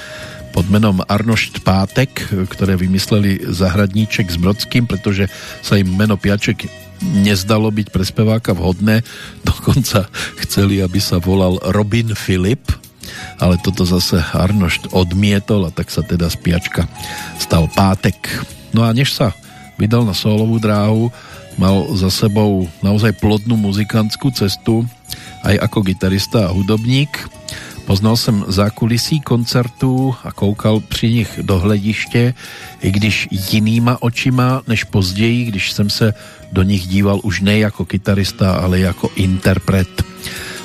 pod menom Arnošt Pátek, ktoré vymysleli Zahradníček s Brodským, pretože sa im meno Piaček nezdalo byť pre speváka vhodné. Dokonca chceli, aby sa volal Robin Filip, ale toto zase Arnošt odmietol a tak sa teda z Piačka stal Pátek. No a než sa vydal na solovú dráhu, mal za sebou naozaj plodnú muzikantskú cestu aj ako gitarista a hudobník Poznal jsem zákulisí koncertů a koukal při nich do hlediště, i když jinýma očima než později, když jsem se do nich díval už ne jako kytarista, ale jako interpret.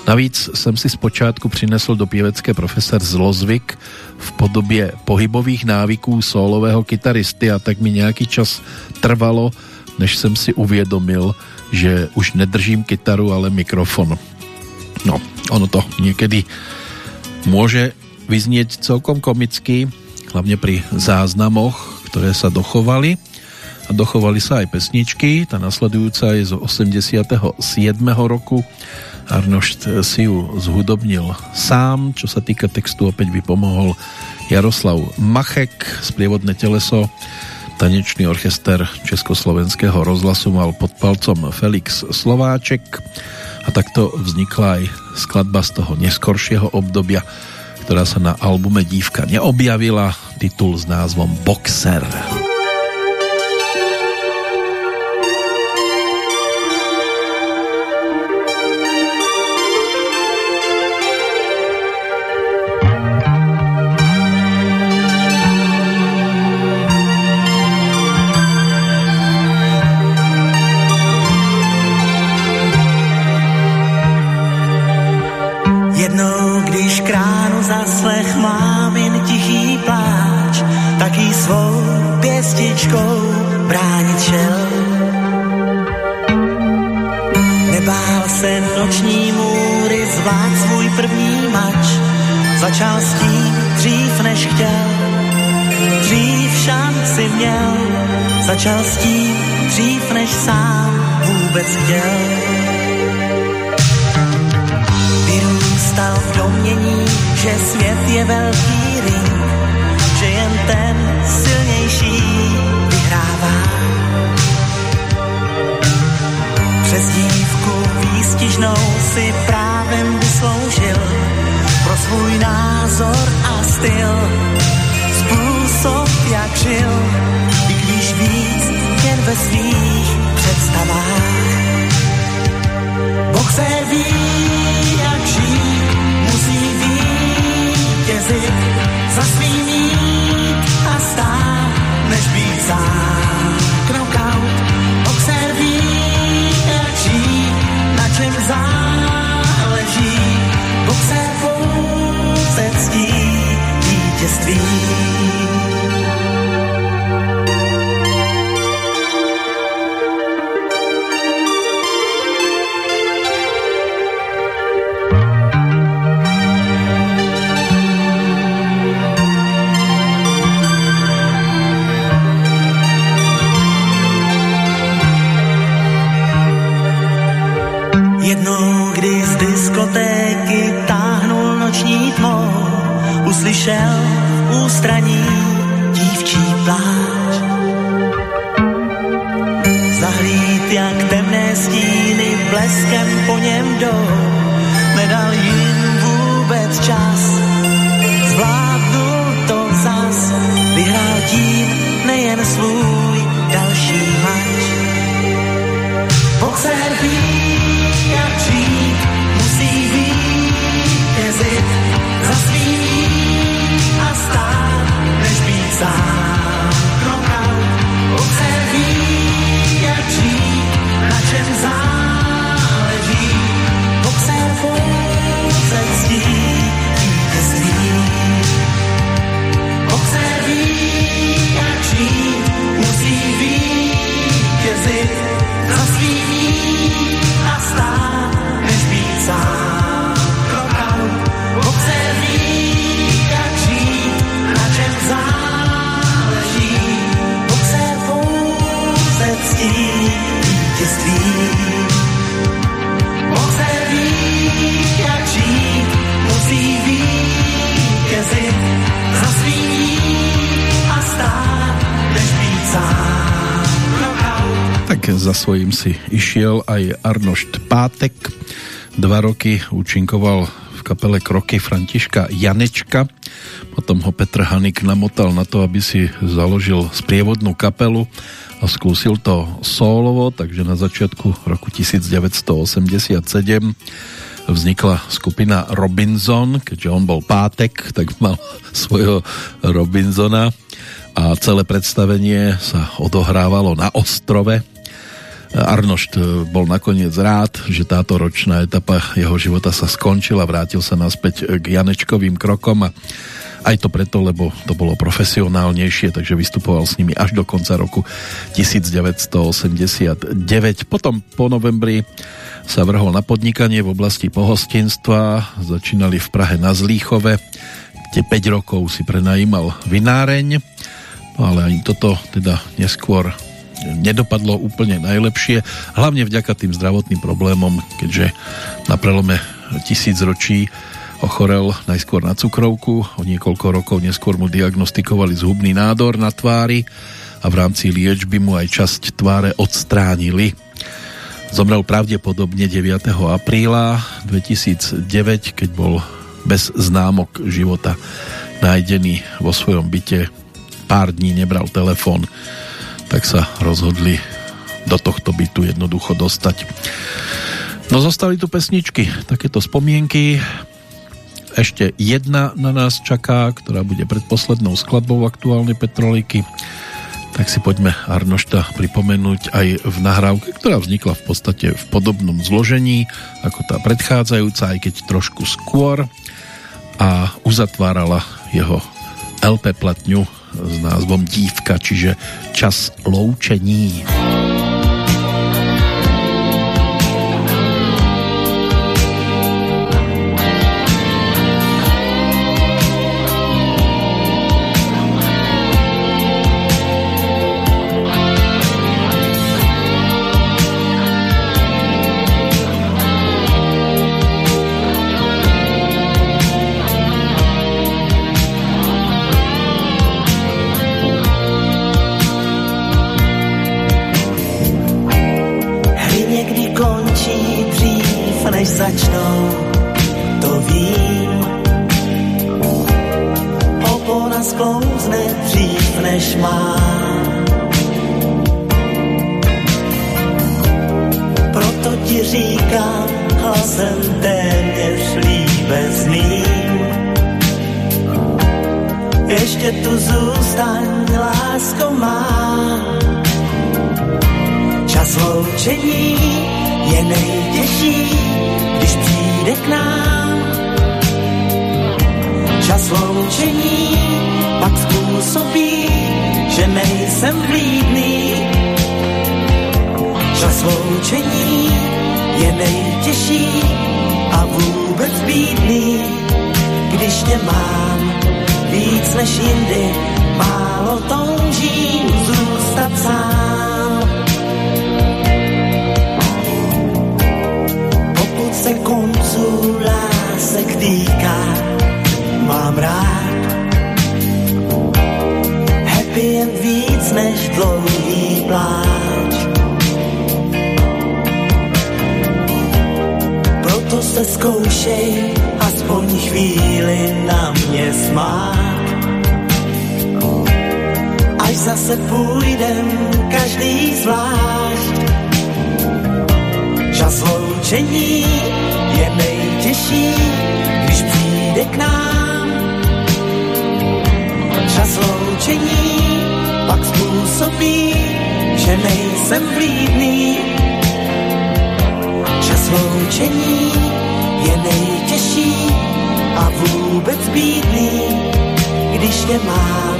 Navíc jsem si zpočátku přinesl do pěvecké profesor zlozvyk v podobě pohybových návyků solového kytaristy a tak mi nějaký čas trvalo, než jsem si uvědomil, že už nedržím kytaru, ale mikrofon. No, ono to niekedy môže vyznieť celkom komicky, hlavne pri záznamoch, ktoré sa dochovali. A dochovali sa aj pesničky, tá nasledujúca je z 87. roku. Arnošt si ju zhudobnil sám, čo sa týka textu opäť by pomohol Jaroslav Machek, sprievodné teleso, tanečný orchester Československého rozhlasu mal pod palcom Felix Slováček a takto vznikla aj skladba z toho neskoršieho obdobia, ktorá sa na albume Dívka neobjavila, titul s názvom Boxer. Boxer. Začal s tím dřív než sám vůbec chtěl. Vyrůstal v domění, že svět je velký ring, že jen ten silnější vyhrává. Přes dívku výstižnou si právem vysloužil pro svůj názor a styl. Způsob, jak žil, ve svých představách. Boxer ví, jak žít, musí vítězit za svým mít a stát, než být sám. Knockout, boxer ví, jak žít, na čem záleží. Boxer pouze ctí vítězství. Svojím si išiel aj Arnošt Pátek. Dva roky účinkoval v kapele Kroky Františka Janečka. Potom ho Petr Hanik namotal na to, aby si založil sprievodnú kapelu a skúsil to solovo, takže na začiatku roku 1987 vznikla skupina Robinson, keďže on bol pátek, tak mal svojho Robinsona a celé predstavenie sa odohrávalo na ostrove. Arnošt bol nakoniec rád, že táto ročná etapa jeho života sa skončila, vrátil sa naspäť k Janečkovým krokom a aj to preto, lebo to bolo profesionálnejšie, takže vystupoval s nimi až do konca roku 1989. Potom po novembri sa vrhol na podnikanie v oblasti pohostinstva, začínali v Prahe na Zlíchove, kde 5 rokov si prenajímal vináreň, ale ani toto teda neskôr nedopadlo úplne najlepšie, hlavne vďaka tým zdravotným problémom, keďže na prelome tisíc ročí ochorel najskôr na cukrovku, o niekoľko rokov neskôr mu diagnostikovali zhubný nádor na tvári a v rámci liečby mu aj časť tváre odstránili. Zomrel pravdepodobne 9. apríla 2009, keď bol bez známok života nájdený vo svojom byte. Pár dní nebral telefón tak sa rozhodli do tohto bytu jednoducho dostať. No zostali tu pesničky, takéto spomienky. Ešte jedna na nás čaká, ktorá bude predposlednou skladbou aktuálnej Petroliky. Tak si poďme Arnošta pripomenúť aj v nahrávke, ktorá vznikla v podstate v podobnom zložení ako tá predchádzajúca, aj keď trošku skôr a uzatvárala jeho LP platňu s názvom Dívka, čiže Čas loučení. jindy, málo toužím zůstat sám. Pokud se konců lásek týká, mám rád. Happy jen víc než dlouhý pláč. Proto se zkoušej aspoň chvíli na mě smát. Zase půjdem každý zvlášť. Čas loučení je nejtěžší, když přijde k nám. Čas loučení pak způsobí, že nejsem vlídný. Čas loučení je nejtěžší a vůbec bídný, když tě mám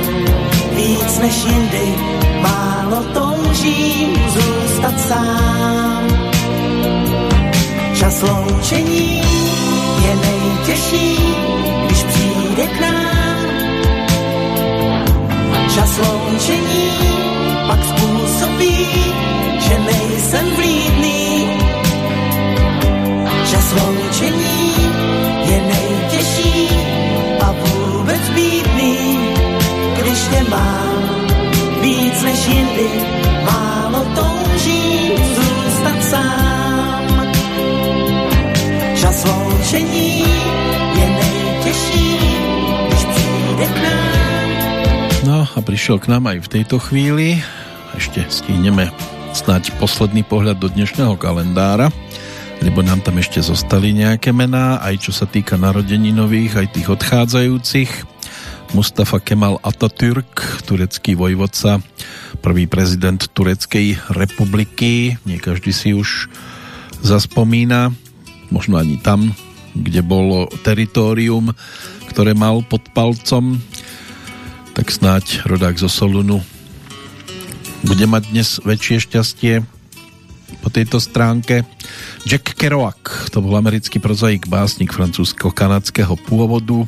víc než jindy málo toužím zůstat sám. Čas loučení je nejtěžší, když přijde k nám. Čas loučení pak způsobí, že nejsem vlídný. Čas loučení je nejtěžší a vůbec bídný aj v tejto chvíli. Ešte stihneme snáď posledný pohľad do dnešného kalendára, lebo nám tam ešte zostali nejaké mená, aj čo sa týka narodení nových, aj tých odchádzajúcich. Mustafa Kemal Atatürk, turecký vojvodca, prvý prezident Tureckej republiky, nie každý si už zaspomína, možno ani tam, kde bolo teritorium, ktoré mal pod palcom. Tak snáď rodák zo Solunu bude mať dnes väčšie šťastie po tejto stránke. Jack Kerouac, to bol americký prozaik, básnik francúzsko-kanadského pôvodu,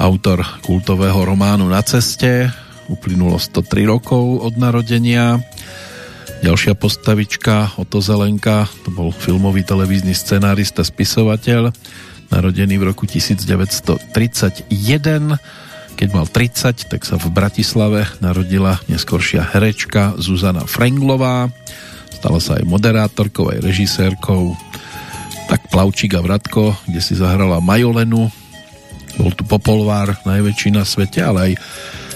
autor kultového románu Na ceste, uplynulo 103 rokov od narodenia. Ďalšia postavička, Oto Zelenka, to bol filmový televízny scenárista, spisovateľ, narodený v roku 1931 keď mal 30, tak sa v Bratislave narodila neskoršia herečka Zuzana Frenglová. Stala sa aj moderátorkou, aj režisérkou. Tak Plavčík a Vratko, kde si zahrala Majolenu. Bol tu Popolvár, najväčší na svete, ale aj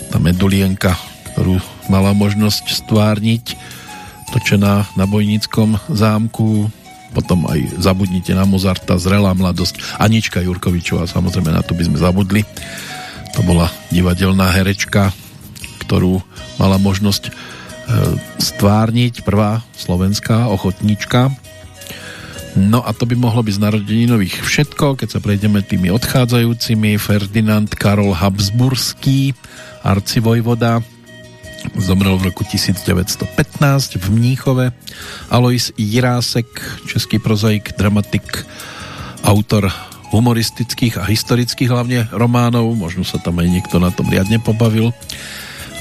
tá medulienka, ktorú mala možnosť stvárniť, točená na Bojnickom zámku, potom aj zabudnite na Mozarta, Zrelá mladosť, Anička Jurkovičová, samozrejme na to by sme zabudli to bola divadelná herečka, ktorú mala možnosť e, stvárniť prvá slovenská ochotníčka. No a to by mohlo byť z nových všetko, keď sa prejdeme tými odchádzajúcimi. Ferdinand Karol Habsburský, arcivojvoda. Zomrel v roku 1915 v Mníchove. Alois Jirásek, český prozaik, dramatik, autor humoristických a historických hlavne románov, možno sa tam aj niekto na tom riadne pobavil.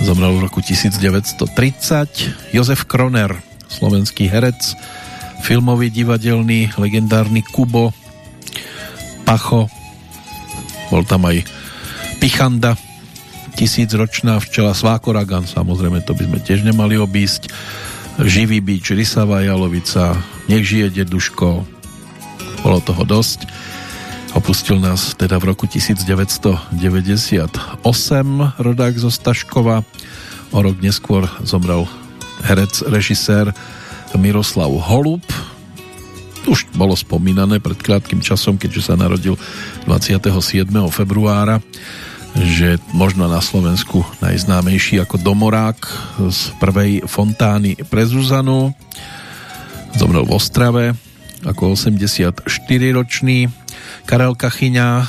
Zomrel v roku 1930. Jozef Kroner, slovenský herec, filmový, divadelný, legendárny Kubo, Pacho, bol tam aj Pichanda, tisícročná včela Svákoragan, samozrejme to by sme tiež nemali obísť, Živý bič, Rysavá Jalovica, Nech žije deduško, bolo toho dosť. Opustil nás teda v roku 1998 rodák zo Staškova. O rok neskôr zomrel herec, režisér Miroslav Holub. Už bolo spomínané pred krátkým časom, keďže sa narodil 27. februára že možno na Slovensku najznámejší ako domorák z prvej fontány pre Zuzanu. Zomrel v Ostrave ako 84-ročný. Karel Kachyňa,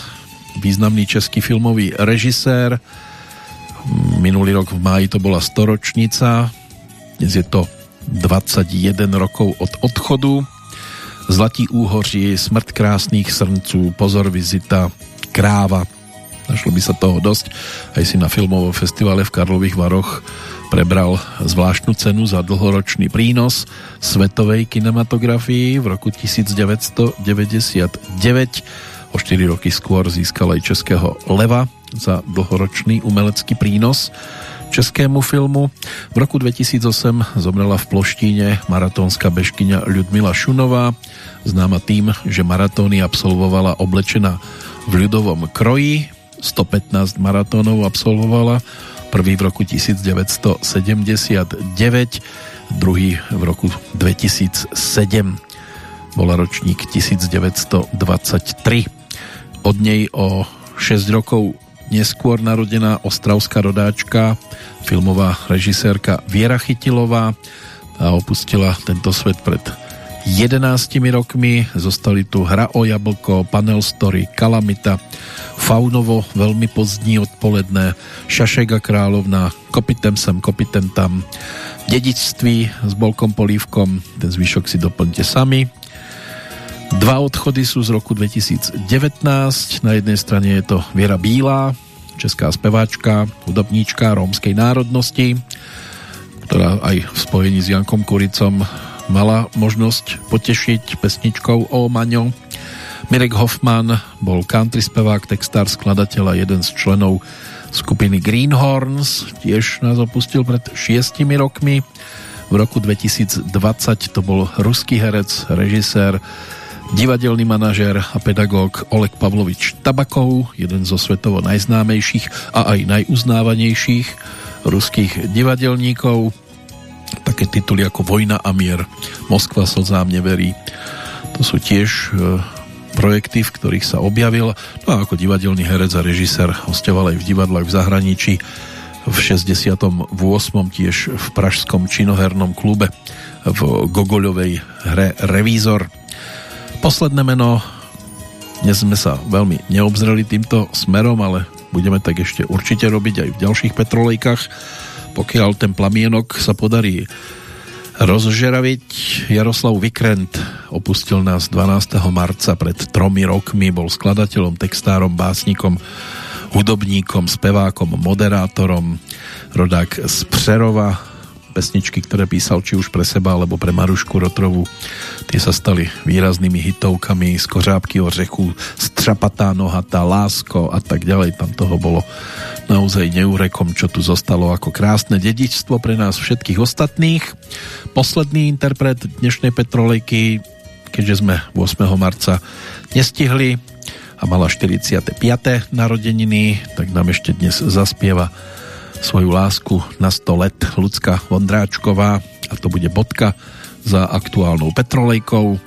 významný český filmový režisér. Minulý rok v máji to bola storočnica, dnes je to 21 rokov od odchodu. Zlatí úhoří, Smrt krásných srnců, Pozor vizita, Kráva, našlo by sa toho dosť. Aj si na filmovom festivale v Karlových Varoch prebral zvláštnu cenu za dlhoročný prínos svetovej kinematografii v roku 1999. O 4 roky skôr získal aj Českého leva za dlhoročný umelecký prínos českému filmu. V roku 2008 zomrela v Ploštíne maratónska bežkyňa Ľudmila Šunová, známa tým, že maratóny absolvovala oblečená v ľudovom kroji, 115 maratónov absolvovala, prvý v roku 1979, druhý v roku 2007. Bola ročník 1923. Od nej o 6 rokov neskôr narodená ostravská rodáčka, filmová režisérka Viera Chytilová a opustila tento svet pred 11 rokmi. Zostali tu Hra o jablko, Panel Story, Kalamita, Faunovo, veľmi pozdní odpoledne, Šašek a královna, Kopitem sem, kopitem tam, Dedičství s Bolkom Polívkom, ten zvyšok si doplňte sami. Dva odchody sú z roku 2019, na jednej strane je to Viera Bílá, česká speváčka, hudobníčka rómskej národnosti, ktorá aj v spojení s Jankom Kuricom mala možnosť potešiť pesničkou o Maňo. Mirek Hoffman bol country spevák, textár, skladateľ a jeden z členov skupiny Greenhorns. Tiež nás opustil pred šiestimi rokmi. V roku 2020 to bol ruský herec, režisér, divadelný manažér a pedagóg Oleg Pavlovič Tabakov, jeden zo svetovo najznámejších a aj najuznávanejších ruských divadelníkov. Také tituly ako Vojna a mier, Moskva slzám neverí. To sú tiež e, projekty, v ktorých sa objavil. No a ako divadelný herec a režisér hostoval aj v divadlách v zahraničí. V 68. tiež v pražskom činohernom klube v Gogoľovej hre Revízor. Posledné meno, dnes sme sa veľmi neobzreli týmto smerom, ale budeme tak ešte určite robiť aj v ďalších petrolejkách. Pokiaľ ten plamienok sa podarí rozžeraviť. Jaroslav Vikrent opustil nás 12. marca pred tromi rokmi, bol skladateľom, textárom, básnikom, hudobníkom, spevákom, moderátorom, rodák z Přerova, pesničky, ktoré písal či už pre seba alebo pre Marušku Rotrovu. Tie sa stali výraznými hitovkami z Kořápky ořechu, Střapatá nohatá, Lásko a tak ďalej. Tam toho bolo naozaj neúrekom, čo tu zostalo ako krásne dedičstvo pre nás všetkých ostatných. Posledný interpret dnešnej Petrolejky, keďže sme 8. marca nestihli a mala 45. narodeniny, tak nám ešte dnes zaspieva svoju lásku na 100 let Lucka Vondráčková a to bude bodka za aktuálnou Petrolejkou.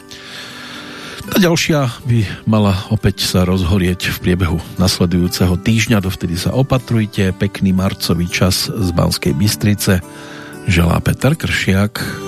Tá ďalšia by mala opäť sa rozhorieť v priebehu nasledujúceho týždňa, dovtedy sa opatrujte, pekný marcový čas z Banskej Bystrice želá Petr Kršiak.